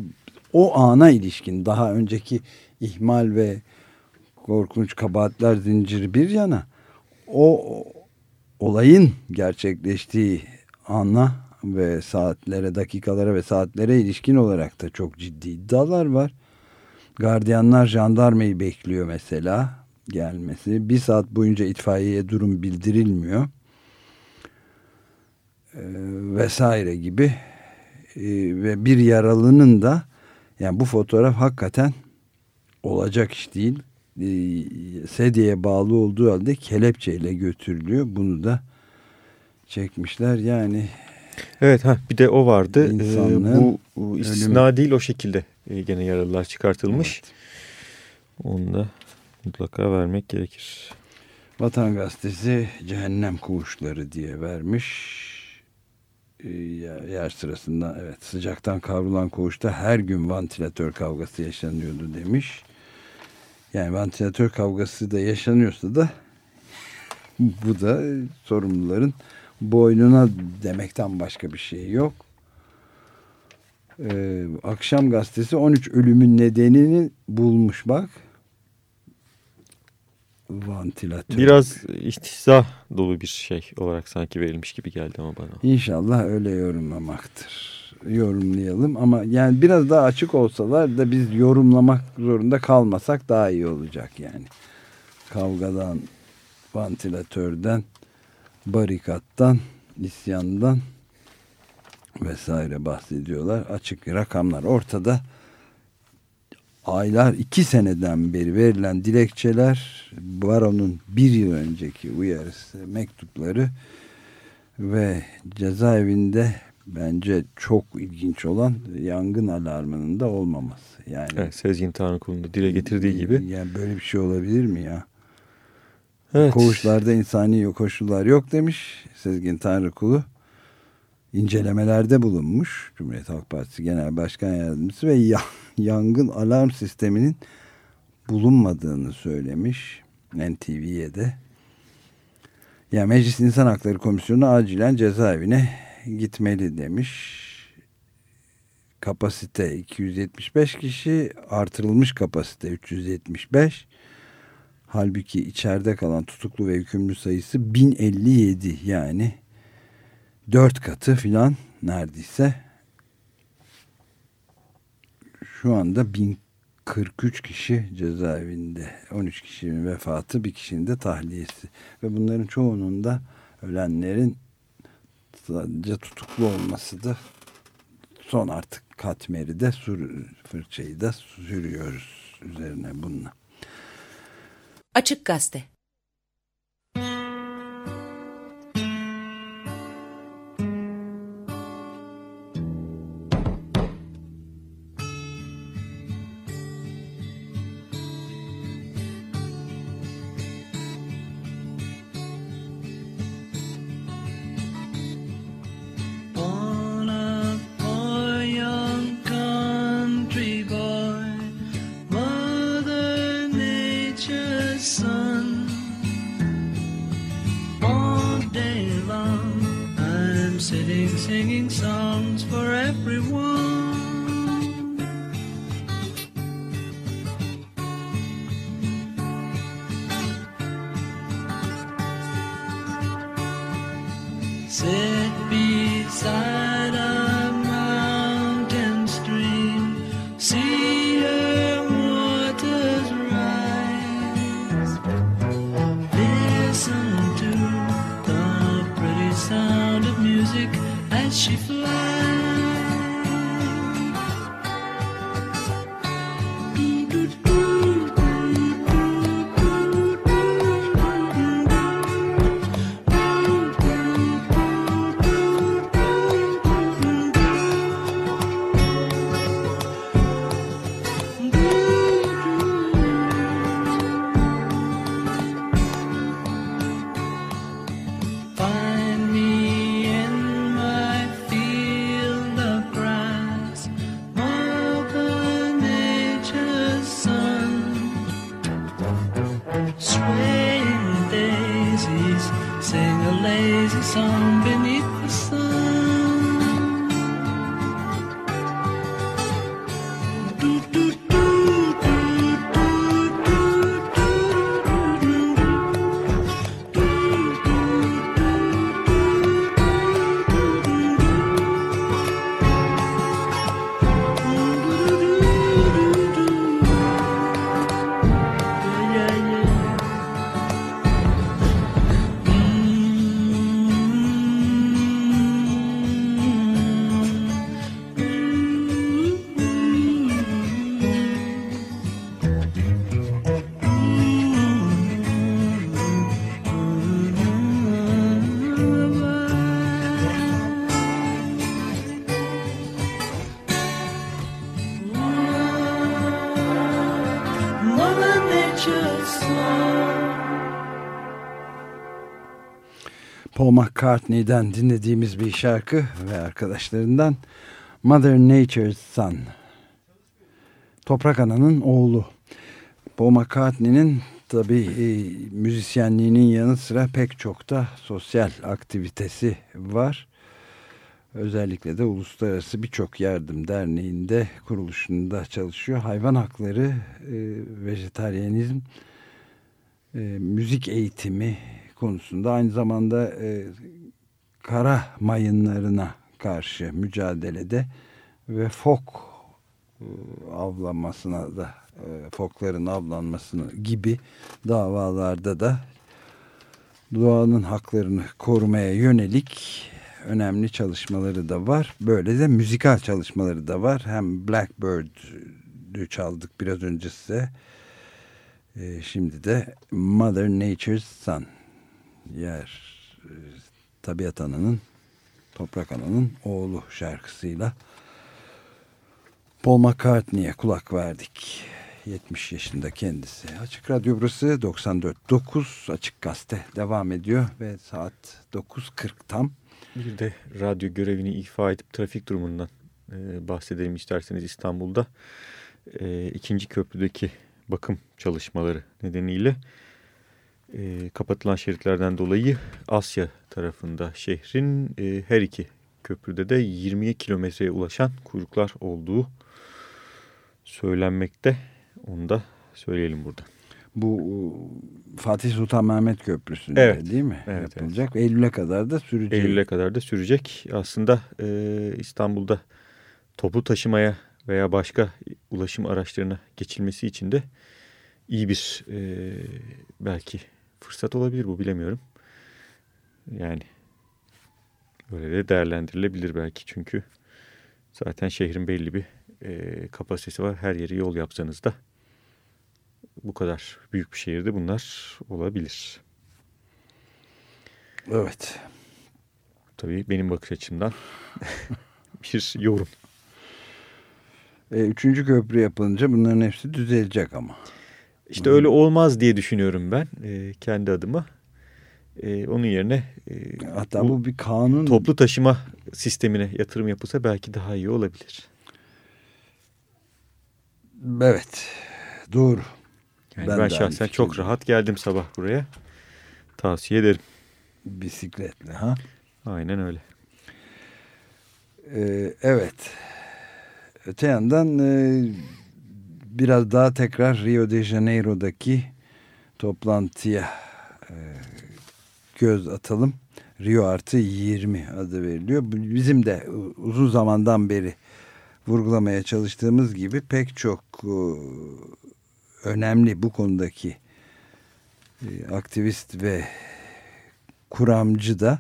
o ana ilişkin daha önceki ihmal ve korkunç kabahatler zinciri bir yana o olayın gerçekleştiği ana ve saatlere, dakikalara ve saatlere ilişkin olarak da çok ciddi iddialar var. Gardiyanlar jandarmayı bekliyor mesela gelmesi. Bir saat boyunca itfaiyeye durum bildirilmiyor. Ee, vesaire gibi. Ee, ve bir yaralının da yani bu fotoğraf hakikaten olacak iş değil. Ee, sedyeye bağlı olduğu halde kelepçeyle götürülüyor. Bunu da çekmişler. Yani Evet ha bir de o vardı. Ee, bu, bu istisna ölümü. değil o şekilde e, gene yaralılar çıkartılmış. Onu da mutlaka vermek gerekir. Vatan Gazetesi Cehennem Koğuşları diye vermiş. Ee, Yer sırasında evet sıcaktan kavrulan koğuşta her gün vantilatör kavgası yaşanıyordu demiş. Yani vantilatör kavgası da yaşanıyorsa da bu da sorumluların boynuna demekten başka bir şey yok. Ee, Akşam gazetesi 13 ölümün nedenini bulmuş bak. Vantilatör. Biraz istihza dolu bir şey olarak sanki verilmiş gibi geldi ama bana. İnşallah öyle yorumlamaktır. Yorumlayalım ama yani biraz daha açık olsalar da biz yorumlamak zorunda kalmasak daha iyi olacak yani. Kavgadan, vantilatörden, barikattan, isyandan vesaire bahsediyorlar. Açık rakamlar ortada. Aylar iki seneden beri verilen dilekçeler, Baron'un bir yıl önceki uyarısı, mektupları ve cezaevinde bence çok ilginç olan yangın alarmının da olmaması. Yani Evet, Sezgin Tanrıkulu'nun dile getirdiği gibi. Yani böyle bir şey olabilir mi ya? Evet. Koğuşlarda insani yok koşullar yok demiş Sezgin Tanrıkulu. İncelemelerde bulunmuş Cumhuriyet Halk Partisi Genel Başkan Yardımcısı ve ya- yangın alarm sisteminin bulunmadığını söylemiş NTV'ye de. Ya Meclis İnsan Hakları Komisyonu acilen cezaevine gitmeli demiş. Kapasite 275 kişi, artırılmış kapasite 375. Halbuki içeride kalan tutuklu ve hükümlü sayısı 1057 yani 4 katı filan neredeyse. Şu anda 1043 kişi cezaevinde. 13 kişinin vefatı, bir kişinin de tahliyesi. Ve bunların çoğunun da ölenlerin sadece tutuklu olması da son artık katmeri de sür, fırçayı da sürüyoruz üzerine bununla. Açık Gazete McCartney'den dinlediğimiz bir şarkı ve arkadaşlarından Mother Nature's Son. Toprak Ana'nın oğlu. Paul McCartney'nin tabi e, müzisyenliğinin yanı sıra pek çok da sosyal aktivitesi var. Özellikle de uluslararası birçok yardım derneğinde kuruluşunda çalışıyor. Hayvan hakları, e, vejetaryenizm, e, müzik eğitimi konusunda aynı zamanda e, kara mayınlarına karşı mücadelede ve fok e, avlanmasına da e, fokların avlanmasını gibi davalarda da doğanın haklarını korumaya yönelik önemli çalışmaları da var. Böyle de müzikal çalışmaları da var. Hem Blackbird'ü çaldık biraz önce size. E, şimdi de Mother Nature's Son. Yer e, Tabiat Ana'nın Toprak Ana'nın oğlu şarkısıyla Paul McCartney'e kulak verdik. 70 yaşında kendisi. Açık Radyo burası 94.9 Açık Gazete devam ediyor ve saat 9.40 tam. Bir de radyo görevini ifa edip trafik durumundan e, bahsedelim isterseniz İstanbul'da. E, ikinci köprüdeki bakım çalışmaları nedeniyle e, kapatılan şeritlerden dolayı Asya tarafında şehrin e, her iki köprüde de 20 kilometreye ulaşan kuyruklar olduğu söylenmekte. Onu da söyleyelim burada. Bu Fatih Sultan Mehmet Köprüsü'nde evet. değil mi? Evet, Yapılacak. Evet. Eylül'e kadar da sürecek. Eylül'e kadar da sürecek. Aslında e, İstanbul'da toplu taşımaya veya başka ulaşım araçlarına geçilmesi için de iyi bir e, belki fırsat olabilir bu bilemiyorum. Yani böyle de değerlendirilebilir belki çünkü zaten şehrin belli bir e, kapasitesi var. Her yeri yol yapsanız da bu kadar büyük bir şehirde bunlar olabilir. Evet. Tabii benim bakış açımdan bir yorum. E, üçüncü köprü yapılınca bunların hepsi düzelecek ama. İşte öyle olmaz diye düşünüyorum ben e, kendi adıma. E, onun yerine e, hatta bu, bu bir kanun toplu taşıma sistemine yatırım yapılsa belki daha iyi olabilir. Evet. Doğru. Yani ben, ben şahsen çok rahat geldim sabah buraya. Tavsiye ederim. Bisikletle ha? Aynen öyle. Ee, evet. Öte yandan e, biraz daha tekrar Rio de Janeiro'daki toplantıya e, göz atalım. Rio artı 20 adı veriliyor. Bizim de uzun zamandan beri vurgulamaya çalıştığımız gibi pek çok e, önemli bu konudaki e, aktivist ve kuramcı da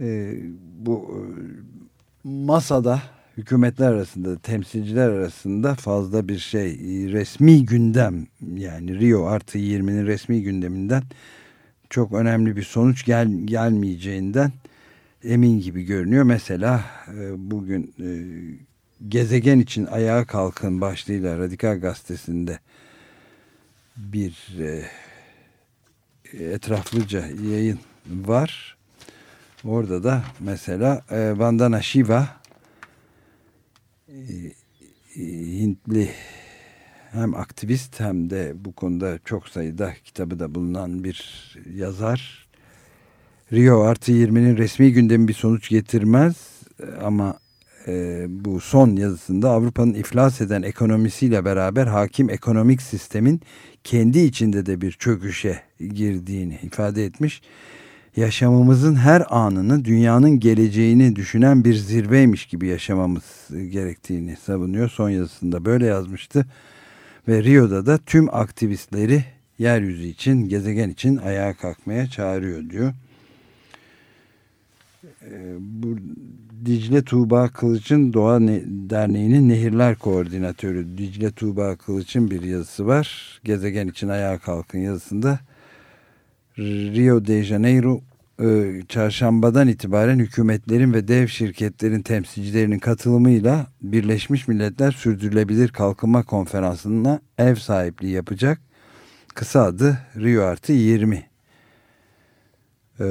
e, bu masada hükümetler arasında temsilciler arasında fazla bir şey resmi gündem yani Rio artı 20'nin resmi gündeminden çok önemli bir sonuç gel, gelmeyeceğinden emin gibi görünüyor. Mesela bugün gezegen için ayağa kalkın başlığıyla Radikal Gazetesi'nde bir e, etraflıca yayın var. Orada da mesela e, Vandana Shiva e, e, Hintli hem aktivist hem de bu konuda çok sayıda kitabı da bulunan bir yazar. Rio artı 20'nin resmi gündemi bir sonuç getirmez ama e, bu son yazısında Avrupa'nın iflas eden ekonomisiyle beraber hakim ekonomik sistemin kendi içinde de bir çöküşe girdiğini ifade etmiş. Yaşamımızın her anını dünyanın geleceğini düşünen bir zirveymiş gibi yaşamamız gerektiğini savunuyor. Son yazısında böyle yazmıştı. Ve Rio'da da tüm aktivistleri yeryüzü için, gezegen için ayağa kalkmaya çağırıyor diyor. Ee, bu Dicle Tuğba Kılıç'ın Doğa Derneği'nin Nehirler Koordinatörü Dicle Tuğba Kılıç'ın bir yazısı var. Gezegen için ayağa kalkın yazısında Rio de Janeiro e, çarşambadan itibaren hükümetlerin ve dev şirketlerin temsilcilerinin katılımıyla Birleşmiş Milletler Sürdürülebilir Kalkınma Konferansı'na ev sahipliği yapacak. kısa adı Rio Artı 20. Ee,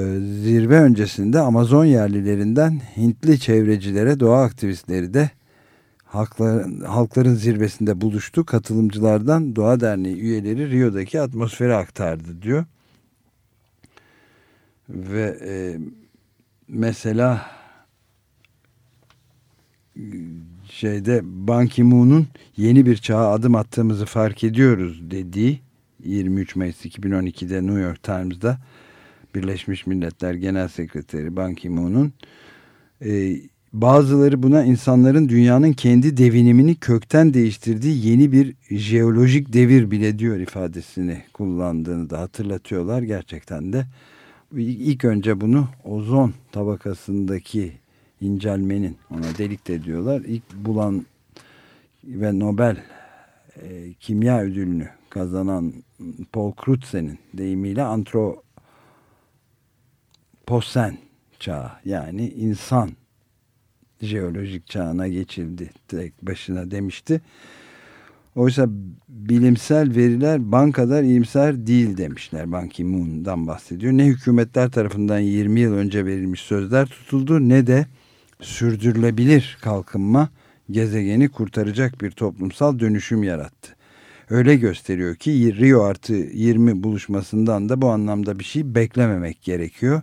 zirve öncesinde Amazon yerlilerinden Hintli çevrecilere doğa aktivistleri de halkların, halkların zirvesinde buluştu. Katılımcılardan Doğa Derneği üyeleri Rio'daki atmosferi aktardı diyor. Ve e, mesela şeyde Ban Ki-moon'un yeni bir çağa adım attığımızı fark ediyoruz dediği 23 Mayıs 2012'de New York Times'da Birleşmiş Milletler Genel Sekreteri Ban Ki-moon'un e, bazıları buna insanların dünyanın kendi devinimini kökten değiştirdiği yeni bir jeolojik devir bile diyor ifadesini kullandığını da hatırlatıyorlar. Gerçekten de ilk önce bunu ozon tabakasındaki incelmenin ona delik de diyorlar. İlk bulan ve Nobel e, kimya ödülünü kazanan Paul Crutze'nin deyimiyle antroposen çağı yani insan jeolojik çağına geçildi tek başına demişti. Oysa bilimsel veriler bankadar iyimser değil demişler. Ban Ki-moon'dan bahsediyor. Ne hükümetler tarafından 20 yıl önce verilmiş sözler tutuldu ne de sürdürülebilir kalkınma gezegeni kurtaracak bir toplumsal dönüşüm yarattı. Öyle gösteriyor ki Rio artı 20 buluşmasından da bu anlamda bir şey beklememek gerekiyor.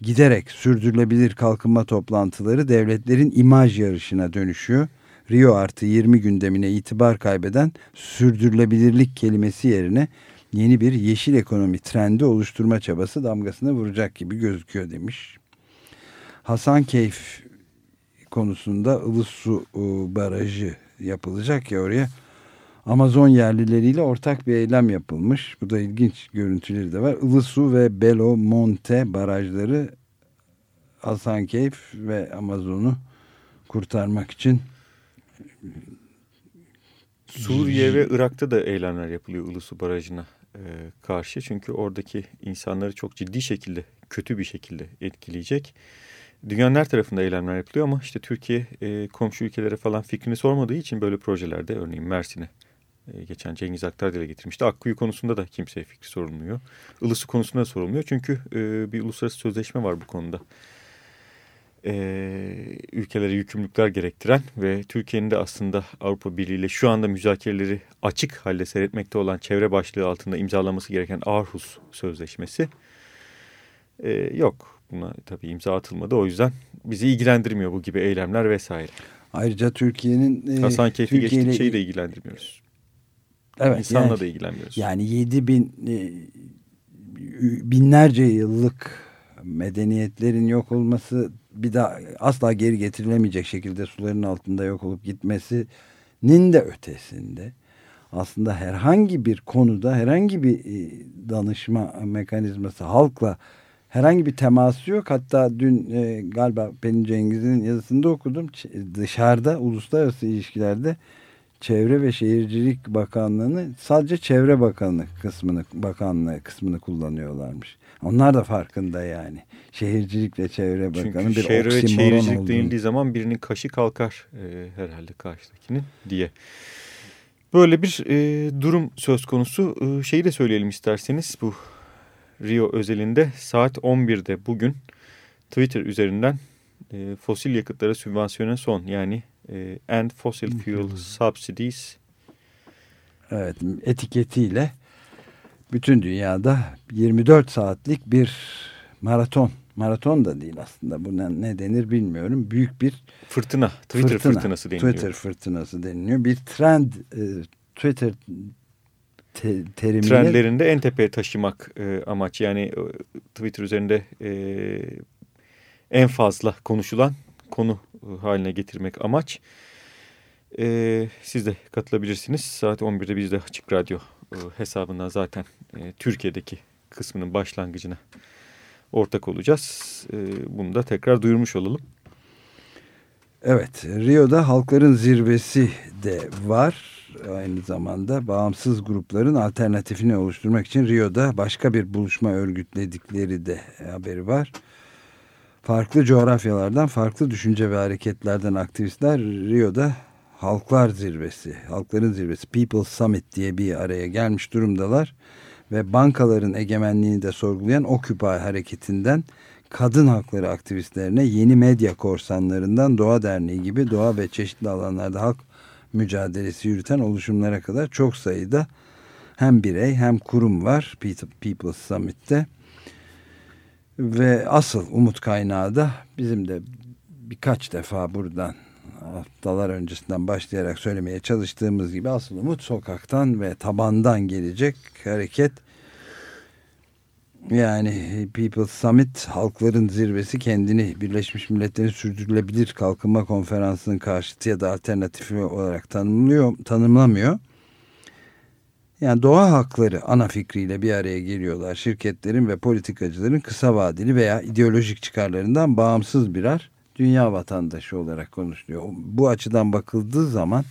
Giderek sürdürülebilir kalkınma toplantıları devletlerin imaj yarışına dönüşüyor. Rio artı 20 gündemine itibar kaybeden sürdürülebilirlik kelimesi yerine yeni bir yeşil ekonomi trendi oluşturma çabası damgasını vuracak gibi gözüküyor demiş. Hasan Keyf konusunda Ilısu e, Barajı yapılacak ya oraya. Amazon yerlileriyle ortak bir eylem yapılmış. Bu da ilginç görüntüleri de var. Ilısu ve Belo Monte barajları Hasankeyf ve Amazon'u kurtarmak için Suriye ve Irak'ta da eylemler yapılıyor Ilısu Barajı'na e, karşı. Çünkü oradaki insanları çok ciddi şekilde, kötü bir şekilde etkileyecek. Dünyanın her tarafında eylemler yapılıyor ama işte Türkiye e, komşu ülkelere falan fikrini sormadığı için böyle projelerde örneğin Mersin'e e, geçen Cengiz Aktar dile getirmişti. Akkuyu konusunda da kimseye fikri sorulmuyor. Ilısı konusunda da sorulmuyor çünkü e, bir uluslararası sözleşme var bu konuda. E, ülkelere yükümlülükler gerektiren ve Türkiye'nin de aslında Avrupa Birliği ile şu anda müzakereleri açık halde seyretmekte olan çevre başlığı altında imzalaması gereken Aarhus Sözleşmesi e, yok Buna tabii imza atılmadı. O yüzden bizi ilgilendirmiyor bu gibi eylemler vesaire. Ayrıca Türkiye'nin... E, Hasan Keyfi Türkiye geçtik şeyi de ilgilendirmiyoruz. Evet. İnsanla yani, da ilgilenmiyoruz. Yani 7 bin e, binlerce yıllık medeniyetlerin yok olması bir daha asla geri getirilemeyecek şekilde suların altında yok olup gitmesinin de ötesinde aslında herhangi bir konuda herhangi bir e, danışma mekanizması halkla herhangi bir teması yok. Hatta dün e, galiba Pelin Cengiz'in yazısında okudum. Ç dışarıda uluslararası ilişkilerde Çevre ve Şehircilik Bakanlığı'nı sadece Çevre Bakanlığı kısmını bakanlığı kısmını kullanıyorlarmış. Onlar da farkında yani. Şehircilikle Çevre Bakanı Çünkü bir şehir ve şehircilik olduğunu. denildiği zaman birinin kaşı kalkar e, herhalde karşıdakinin diye. Böyle bir e, durum söz konusu. E, şeyi de söyleyelim isterseniz bu Rio özelinde saat 11'de bugün Twitter üzerinden e, fosil yakıtlara sübvansiyona son yani e, End Fossil Fuel Subsidies evet, etiketiyle bütün dünyada 24 saatlik bir maraton maraton da değil aslında bu ne, denir bilmiyorum büyük bir fırtına Twitter fırtına, fırtınası deniliyor. Twitter fırtınası deniliyor bir trend e, Twitter te, terimini... Trendlerinde en tepeye taşımak e, amaç. Yani e, Twitter üzerinde e, en fazla konuşulan konu e, haline getirmek amaç. E, siz de katılabilirsiniz. Saat 11'de biz de Açık Radyo e, hesabından zaten e, Türkiye'deki kısmının başlangıcına ortak olacağız. E, bunu da tekrar duyurmuş olalım. Evet, Rio'da halkların zirvesi de var aynı zamanda bağımsız grupların alternatifini oluşturmak için Rio'da başka bir buluşma örgütledikleri de haberi var. Farklı coğrafyalardan, farklı düşünce ve hareketlerden aktivistler Rio'da Halklar Zirvesi, Halkların Zirvesi, People Summit diye bir araya gelmiş durumdalar. ve bankaların egemenliğini de sorgulayan Occupy hareketinden kadın hakları aktivistlerine yeni medya korsanlarından Doğa Derneği gibi doğa ve çeşitli alanlarda halk mücadelesi yürüten oluşumlara kadar çok sayıda hem birey hem kurum var People's Summit'te. Ve asıl umut kaynağı da bizim de birkaç defa buradan haftalar öncesinden başlayarak söylemeye çalıştığımız gibi asıl umut sokaktan ve tabandan gelecek hareket. Yani People's Summit halkların zirvesi kendini Birleşmiş Milletler'in sürdürülebilir kalkınma konferansının karşıtı ya da alternatifi olarak tanımlıyor, tanımlamıyor. Yani doğa hakları ana fikriyle bir araya geliyorlar. Şirketlerin ve politikacıların kısa vadeli veya ideolojik çıkarlarından bağımsız birer dünya vatandaşı olarak konuşuluyor. Bu açıdan bakıldığı zaman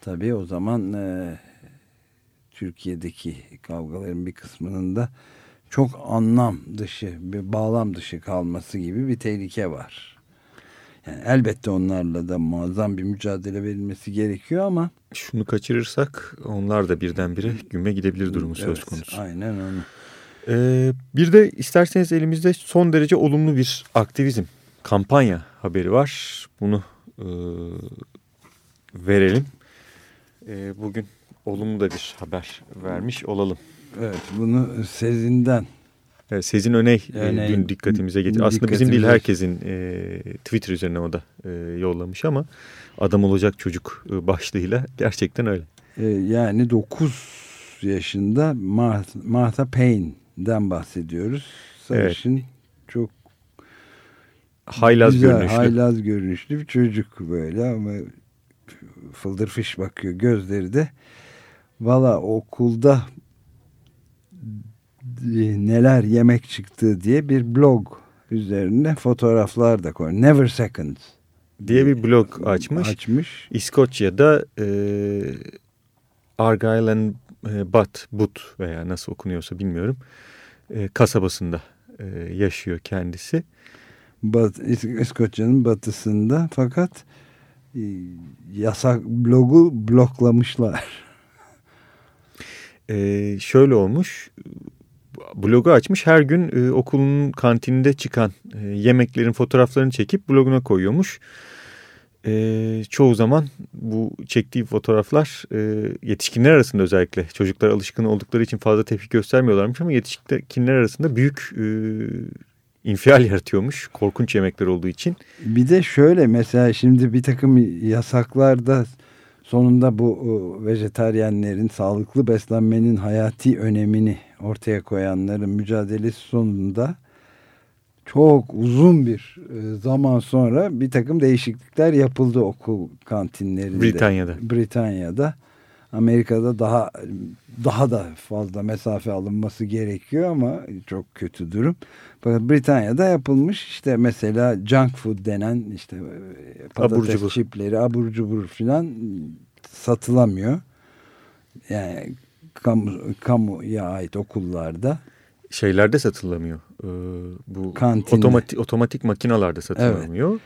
tabii o zaman e, Türkiye'deki kavgaların bir kısmının da çok anlam dışı, bir bağlam dışı kalması gibi bir tehlike var. Yani elbette onlarla da muazzam bir mücadele verilmesi gerekiyor ama şunu kaçırırsak onlar da birdenbire güme gidebilir durumu evet, söz konusu. Aynen öyle. Ee, bir de isterseniz elimizde son derece olumlu bir aktivizm kampanya haberi var. Bunu e, verelim. E, bugün olumlu da bir haber vermiş olalım. Evet bunu Sezin'den. Evet, Sezin Öney, Öney dün dikkatimize getirdi. Aslında bizim değil herkesin e, Twitter üzerine o da e, yollamış ama adam olacak çocuk e, başlığıyla gerçekten öyle. E, yani 9 yaşında Martha, Martha Payne'den bahsediyoruz. Sarışın evet. Haylaz güzel, görünüşlü. Haylaz görünüşlü bir çocuk böyle ama fıldır fiş bakıyor gözleri de. Valla okulda neler yemek çıktı diye bir blog üzerine fotoğraflar da koyuyor. Never Seconds diye bir blog açmış. Açmış. İskoçya'da e, Argyle and e, Butt, Butt veya nasıl okunuyorsa bilmiyorum. E, kasabasında e, yaşıyor kendisi. Bat, İskoçya'nın batısında fakat e, yasak blogu bloklamışlar. Ee, şöyle olmuş blogu açmış her gün e, okulun kantininde çıkan e, yemeklerin fotoğraflarını çekip bloguna koyuyormuş. E, çoğu zaman bu çektiği fotoğraflar e, yetişkinler arasında özellikle çocuklar alışkın oldukları için fazla tepki göstermiyorlarmış ama yetişkinler arasında büyük e, infial yaratıyormuş korkunç yemekler olduğu için. Bir de şöyle mesela şimdi bir takım yasaklarda sonunda bu vejetaryenlerin sağlıklı beslenmenin hayati önemini ortaya koyanların mücadelesi sonunda çok uzun bir e, zaman sonra bir takım değişiklikler yapıldı okul kantinlerinde. Britanya'da. Britanya'da. Amerika'da daha daha da fazla mesafe alınması gerekiyor ama çok kötü durum. Fakat Britanya'da yapılmış işte mesela junk food denen işte e, patates abur çipleri abur cubur filan satılamıyor. Yani kamu, kamuya ait okullarda. Şeylerde satılamıyor. Ee, bu otomatik, otomatik makinalarda satılamıyor. Evet.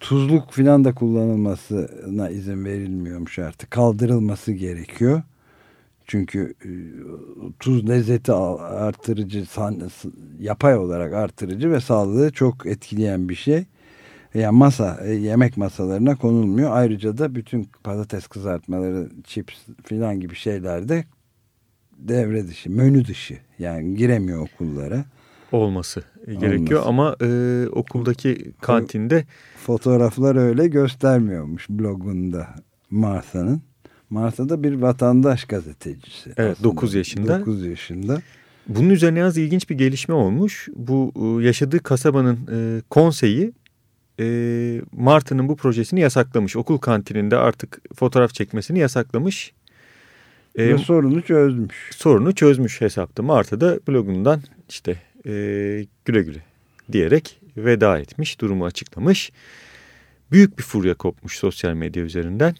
Tuzluk filan da kullanılmasına izin verilmiyormuş artık. Kaldırılması gerekiyor. Çünkü e, tuz lezzeti artırıcı, yapay olarak artırıcı ve sağlığı çok etkileyen bir şey. Yani masa, e, yemek masalarına konulmuyor. Ayrıca da bütün patates kızartmaları, chips filan gibi şeyler de devre dışı, menü dışı. Yani giremiyor okullara. Olması gerekiyor Olması. ama e, okuldaki kantinde... Fotoğraflar öyle göstermiyormuş blogunda Martha'nın. Martha da bir vatandaş gazetecisi. Evet aslında. 9 yaşında. 9 yaşında. Bunun üzerine az ilginç bir gelişme olmuş. Bu e, yaşadığı kasabanın e, konseyi e, Marta'nın bu projesini yasaklamış. Okul kantininde artık fotoğraf çekmesini yasaklamış. E, Ve sorunu çözmüş. Sorunu çözmüş hesapta. Marta da blogundan işte e, güle güle diyerek veda etmiş, durumu açıklamış. Büyük bir furya kopmuş sosyal medya üzerinden.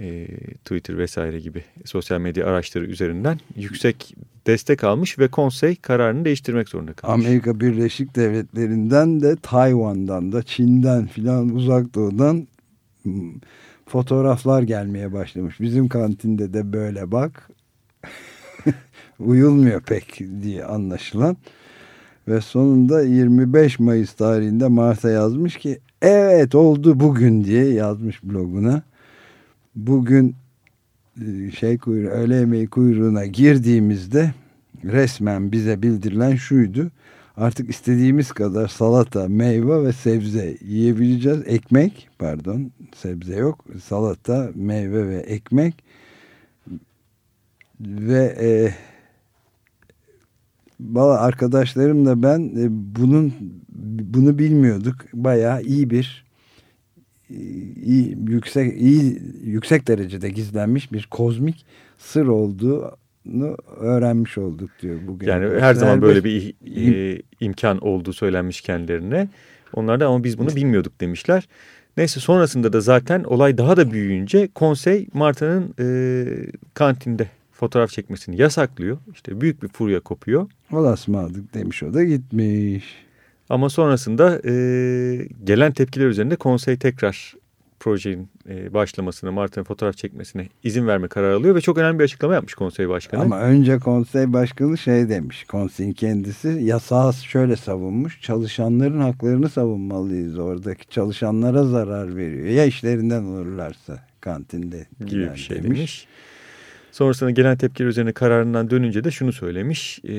E, Twitter vesaire gibi sosyal medya araçları üzerinden yüksek destek almış ve konsey kararını değiştirmek zorunda kalmış. Amerika Birleşik Devletleri'nden de Tayvan'dan da Çin'den filan uzak doğudan fotoğraflar gelmeye başlamış. Bizim kantinde de böyle bak. uyulmuyor pek diye anlaşılan. Ve sonunda 25 Mayıs tarihinde Mart'a yazmış ki evet oldu bugün diye yazmış bloguna. Bugün e, şey kuyruğu, öğle yemeği kuyruğuna girdiğimizde resmen bize bildirilen şuydu. Artık istediğimiz kadar salata, meyve ve sebze yiyebileceğiz. Ekmek, pardon, sebze yok. Salata, meyve ve ekmek ve e, Valla arkadaşlarımla ben e, bunun bunu bilmiyorduk. Bayağı iyi bir e, iyi yüksek iyi yüksek derecede gizlenmiş bir kozmik sır olduğunu öğrenmiş olduk diyor bugün. Yani her zaman böyle bir e, imkan olduğu söylenmiş kendilerine. Onlar da ama biz bunu bilmiyorduk demişler. Neyse sonrasında da zaten olay daha da büyüyünce konsey Marta'nın e, kantinde fotoğraf çekmesini yasaklıyor. İşte büyük bir furya kopuyor. Olasmadık demiş o da gitmiş. Ama sonrasında e, gelen tepkiler üzerinde konsey tekrar projenin e, başlamasına, Martin'in fotoğraf çekmesine izin verme kararı alıyor ve çok önemli bir açıklama yapmış konsey başkanı. Ama önce konsey başkanı şey demiş, konseyin kendisi yasağı şöyle savunmuş, çalışanların haklarını savunmalıyız oradaki çalışanlara zarar veriyor. Ya işlerinden olurlarsa kantinde gibi bir şey demiş. demiş. Sonrasında gelen tepkiler üzerine kararından dönünce de şunu söylemiş. E,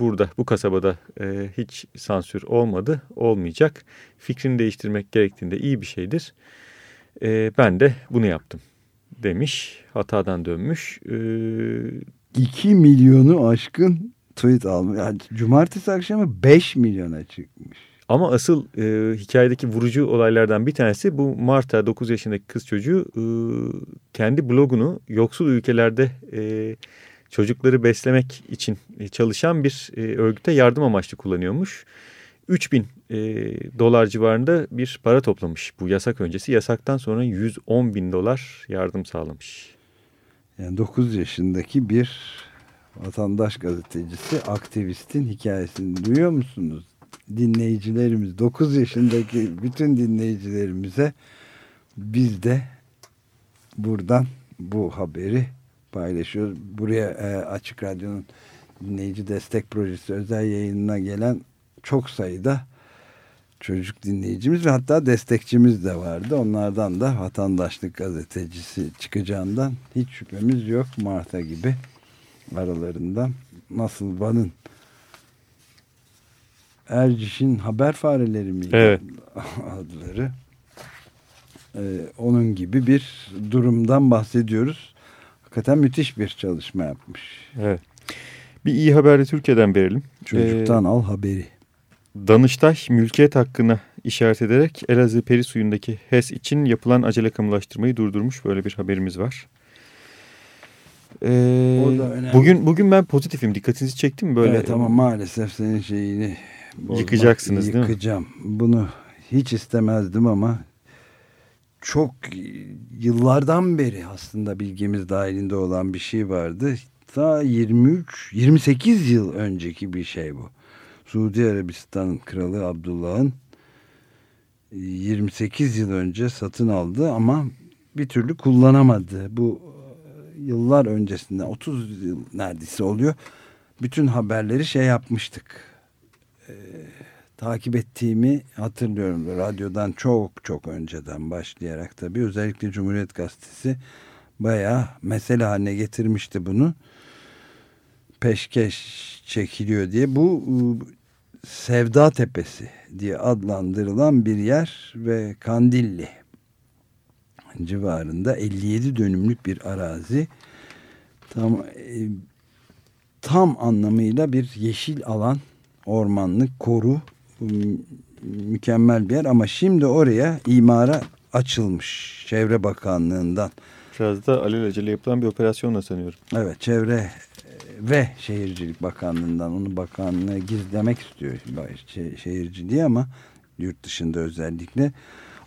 burada bu kasabada e, hiç sansür olmadı, olmayacak. Fikrini değiştirmek gerektiğinde iyi bir şeydir. E, ben de bunu yaptım demiş. Hatadan dönmüş. E, 2 milyonu aşkın tweet almış. Yani cumartesi akşamı 5 milyona çıkmış. Ama asıl e, hikayedeki vurucu olaylardan bir tanesi bu Marta 9 yaşındaki kız çocuğu e, kendi blogunu yoksul ülkelerde e, çocukları beslemek için çalışan bir e, örgüte yardım amaçlı kullanıyormuş. 3000 e, dolar civarında bir para toplamış bu yasak öncesi. Yasaktan sonra 110 bin dolar yardım sağlamış. Yani 9 yaşındaki bir vatandaş gazetecisi, aktivistin hikayesini duyuyor musunuz? Dinleyicilerimiz 9 yaşındaki bütün dinleyicilerimize biz de buradan bu haberi paylaşıyoruz. Buraya e, Açık Radyo'nun dinleyici destek projesi özel yayınına gelen çok sayıda çocuk dinleyicimiz ve hatta destekçimiz de vardı. Onlardan da vatandaşlık gazetecisi çıkacağından hiç şüphemiz yok. Marta gibi aralarından nasıl Van'ın Erciş'in haber fareleri mi? Evet. Adları. Ee, onun gibi bir durumdan bahsediyoruz. Hakikaten müthiş bir çalışma yapmış. Evet. Bir iyi haber de Türkiye'den verelim. Çocuktan ee, al haberi. Danıştay mülkiyet hakkına işaret ederek Elazığ peri suyundaki HES için yapılan acele kamulaştırmayı durdurmuş. Böyle bir haberimiz var. Ee, bugün bugün ben pozitifim. Dikkatinizi çektim mi böyle? Evet ama maalesef senin şeyini Bozmak, Yıkacaksınız değil mi? Yıkacağım. Bunu hiç istemezdim ama çok yıllardan beri aslında bilgimiz dahilinde olan bir şey vardı. Ta 23, 28 yıl önceki bir şey bu. Suudi Arabistan Kralı Abdullah'ın 28 yıl önce satın aldı ama bir türlü kullanamadı. Bu yıllar öncesinde 30 yıl neredeyse oluyor. Bütün haberleri şey yapmıştık e, takip ettiğimi hatırlıyorum. Radyodan çok çok önceden başlayarak tabii özellikle Cumhuriyet Gazetesi bayağı mesele haline getirmişti bunu. Peşkeş çekiliyor diye. Bu e, Sevda Tepesi diye adlandırılan bir yer ve Kandilli civarında 57 dönümlük bir arazi. Tam e, tam anlamıyla bir yeşil alan ormanlık koru mükemmel bir yer ama şimdi oraya imara açılmış Çevre Bakanlığı'ndan. Biraz da alelacele yapılan bir operasyonla sanıyorum. Evet Çevre e, ve Şehircilik Bakanlığı'ndan onu bakanlığı gizlemek istiyor şehirciliği ama yurt dışında özellikle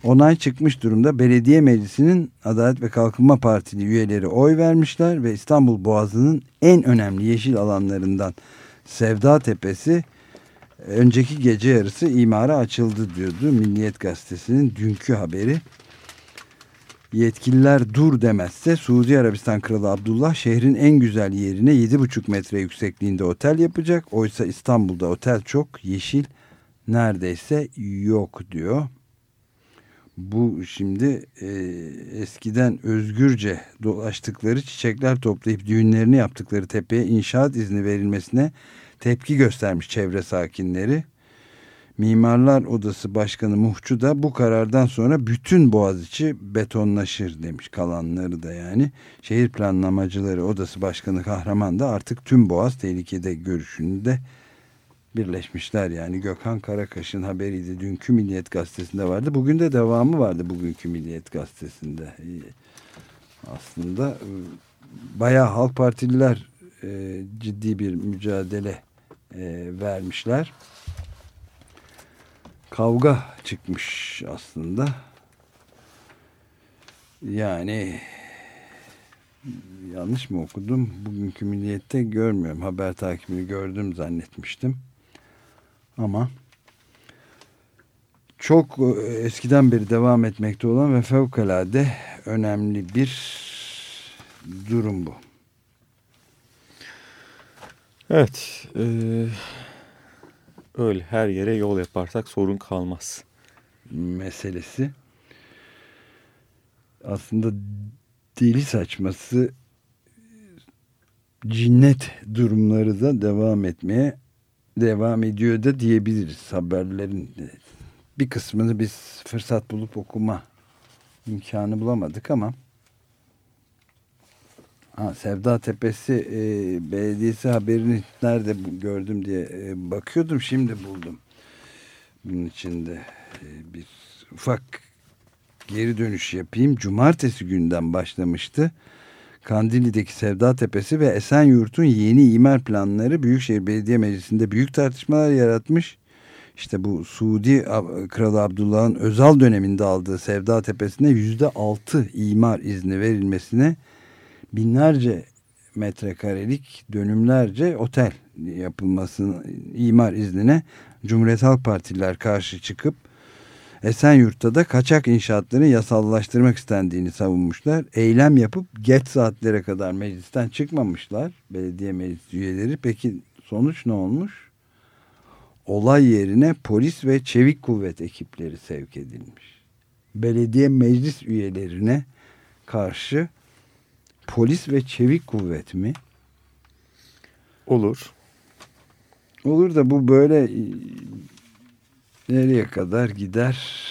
onay çıkmış durumda. Belediye Meclisi'nin Adalet ve Kalkınma Partili üyeleri oy vermişler ve İstanbul Boğazı'nın en önemli yeşil alanlarından Sevda Tepesi önceki gece yarısı imara açıldı diyordu Milliyet Gazetesi'nin dünkü haberi. Yetkililer dur demezse Suudi Arabistan Kralı Abdullah şehrin en güzel yerine 7,5 metre yüksekliğinde otel yapacak. Oysa İstanbul'da otel çok yeşil neredeyse yok diyor. Bu şimdi e, eskiden özgürce dolaştıkları çiçekler toplayıp düğünlerini yaptıkları tepeye inşaat izni verilmesine tepki göstermiş çevre sakinleri. Mimarlar Odası Başkanı Muhçu da bu karardan sonra bütün Boğaziçi betonlaşır demiş kalanları da yani. Şehir Planlamacıları Odası Başkanı Kahraman da artık tüm Boğaz tehlikede görüşünde birleşmişler yani. Gökhan Karakaş'ın haberiydi dünkü Milliyet Gazetesi'nde vardı. Bugün de devamı vardı bugünkü Milliyet Gazetesi'nde. Aslında e, bayağı Halk Partililer e, ciddi bir mücadele e, vermişler kavga çıkmış aslında. Yani yanlış mı okudum? Bugünkü milliyette görmüyorum. Haber takibini gördüm zannetmiştim. Ama çok e, eskiden beri devam etmekte olan ve fevkalade önemli bir durum bu. Evet. E, öyle her yere yol yaparsak sorun kalmaz. Meselesi. Aslında deli saçması cinnet durumları da devam etmeye devam ediyor da diyebiliriz haberlerin bir kısmını biz fırsat bulup okuma imkanı bulamadık ama Ha, Sevda Tepesi e, Belediyesi haberini nerede gördüm diye e, bakıyordum şimdi buldum. Bunun içinde e, bir ufak geri dönüş yapayım. Cumartesi günden başlamıştı. Kandilli'deki Sevda Tepesi ve Esenyurt'un yeni imar planları Büyükşehir Belediye Meclisi'nde büyük tartışmalar yaratmış. İşte bu Suudi Kralı Abdullah'ın özel döneminde aldığı Sevda Tepesi'ne yüzde altı imar izni verilmesine binlerce metrekarelik dönümlerce otel yapılmasını imar iznine Cumhuriyet Halk Partililer karşı çıkıp Esenyurt'ta da kaçak inşaatları yasallaştırmak istendiğini savunmuşlar. Eylem yapıp geç saatlere kadar meclisten çıkmamışlar belediye meclis üyeleri. Peki sonuç ne olmuş? Olay yerine polis ve çevik kuvvet ekipleri sevk edilmiş. Belediye meclis üyelerine karşı polis ve çevik kuvvet mi? Olur. Olur da bu böyle e, nereye kadar gider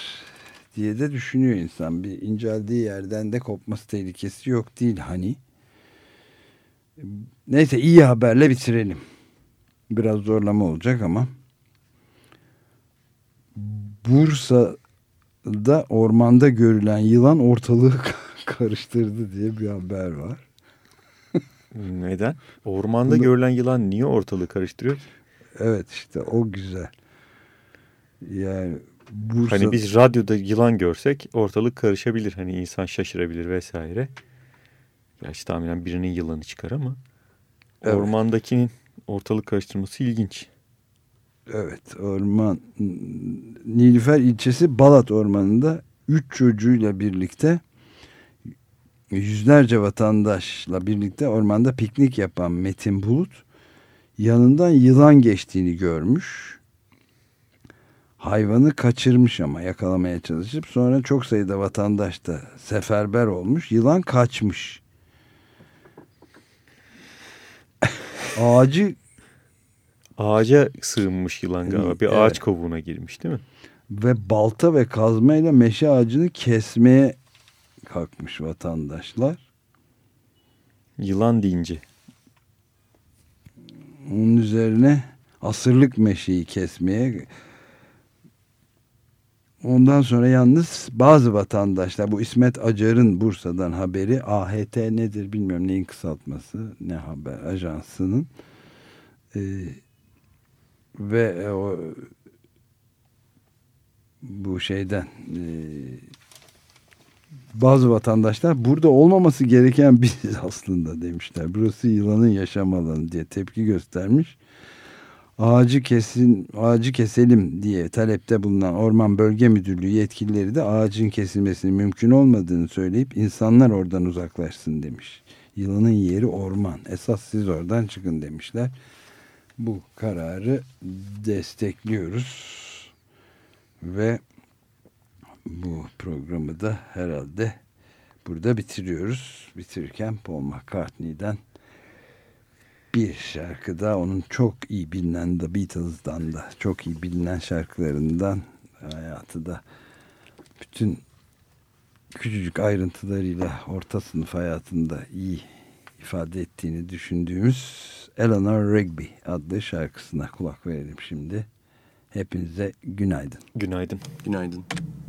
diye de düşünüyor insan. Bir inceldiği yerden de kopması tehlikesi yok değil hani. Neyse iyi haberle bitirelim. Biraz zorlama olacak ama. Bursa'da ormanda görülen yılan ortalığı karıştırdı diye bir haber var. Neden? Ormanda Bunu... görülen yılan niye ortalığı karıştırıyor? Evet işte o güzel. Yani Bursa... Hani biz radyoda yılan görsek ortalık karışabilir. Hani insan şaşırabilir vesaire. Gerçi tahminen birinin yılanı çıkar ama evet. ormandakinin ortalık karıştırması ilginç. Evet orman Nilüfer ilçesi Balat ormanında üç çocuğuyla birlikte yüzlerce vatandaşla birlikte ormanda piknik yapan Metin Bulut yanından yılan geçtiğini görmüş. Hayvanı kaçırmış ama yakalamaya çalışıp sonra çok sayıda vatandaş da seferber olmuş. Yılan kaçmış. Ağacı ağaca sığınmış yılan galiba. Bir evet. ağaç kovuğuna girmiş değil mi? Ve balta ve kazmayla meşe ağacını kesmeye kalkmış vatandaşlar. Yılan deyince. Onun üzerine asırlık meşeyi kesmeye Ondan sonra yalnız bazı vatandaşlar bu İsmet Acar'ın Bursa'dan haberi AHT nedir bilmiyorum neyin kısaltması ne haber ajansının ee, ve o bu şeyden e, bazı vatandaşlar burada olmaması gereken biz aslında demişler. Burası yılanın yaşam alanı diye tepki göstermiş. ağacı kesin ağacı keselim diye talepte bulunan Orman Bölge Müdürlüğü yetkilileri de ağacın kesilmesinin mümkün olmadığını söyleyip insanlar oradan uzaklaşsın demiş. Yılanın yeri orman. Esas siz oradan çıkın demişler. Bu kararı destekliyoruz. Ve bu programı da herhalde burada bitiriyoruz. Bitirirken Paul McCartney'den bir şarkı da onun çok iyi bilinen The Beatles'dan da çok iyi bilinen şarkılarından hayatı da bütün küçücük ayrıntılarıyla orta sınıf hayatında iyi ifade ettiğini düşündüğümüz Eleanor Rigby adlı şarkısına kulak verelim şimdi. Hepinize günaydın. Günaydın. Günaydın. Eleanor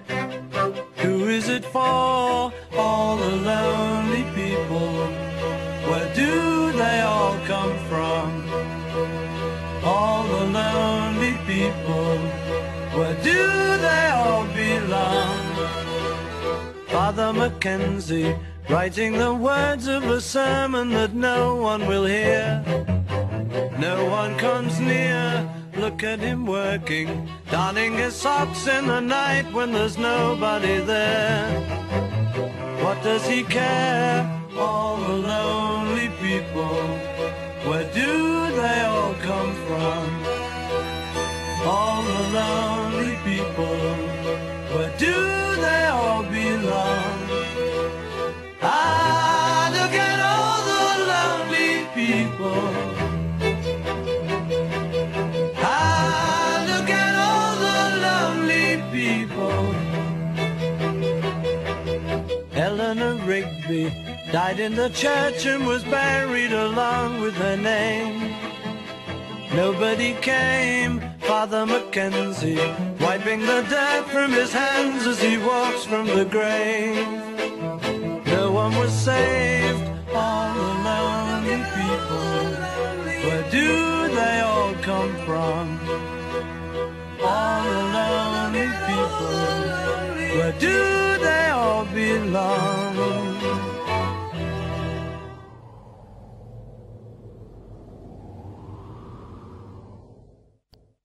Is it for? All the lonely people. Where do they all come from? All the lonely people. Where do they all belong? Father Mackenzie writing the words of a sermon that no one will hear. No one comes near. Look at him working, donning his socks in the night when there's nobody there. What does he care? All the lonely people. Where do they all come from? All the lonely people. Where do died in the church and was buried along with her name. Nobody came, Father Mackenzie, wiping the dirt from his hands as he walks from the grave. No one was saved, all the lonely people. Where do they all come from? All the lonely people. Where do they all belong?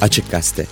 Açık Gazete.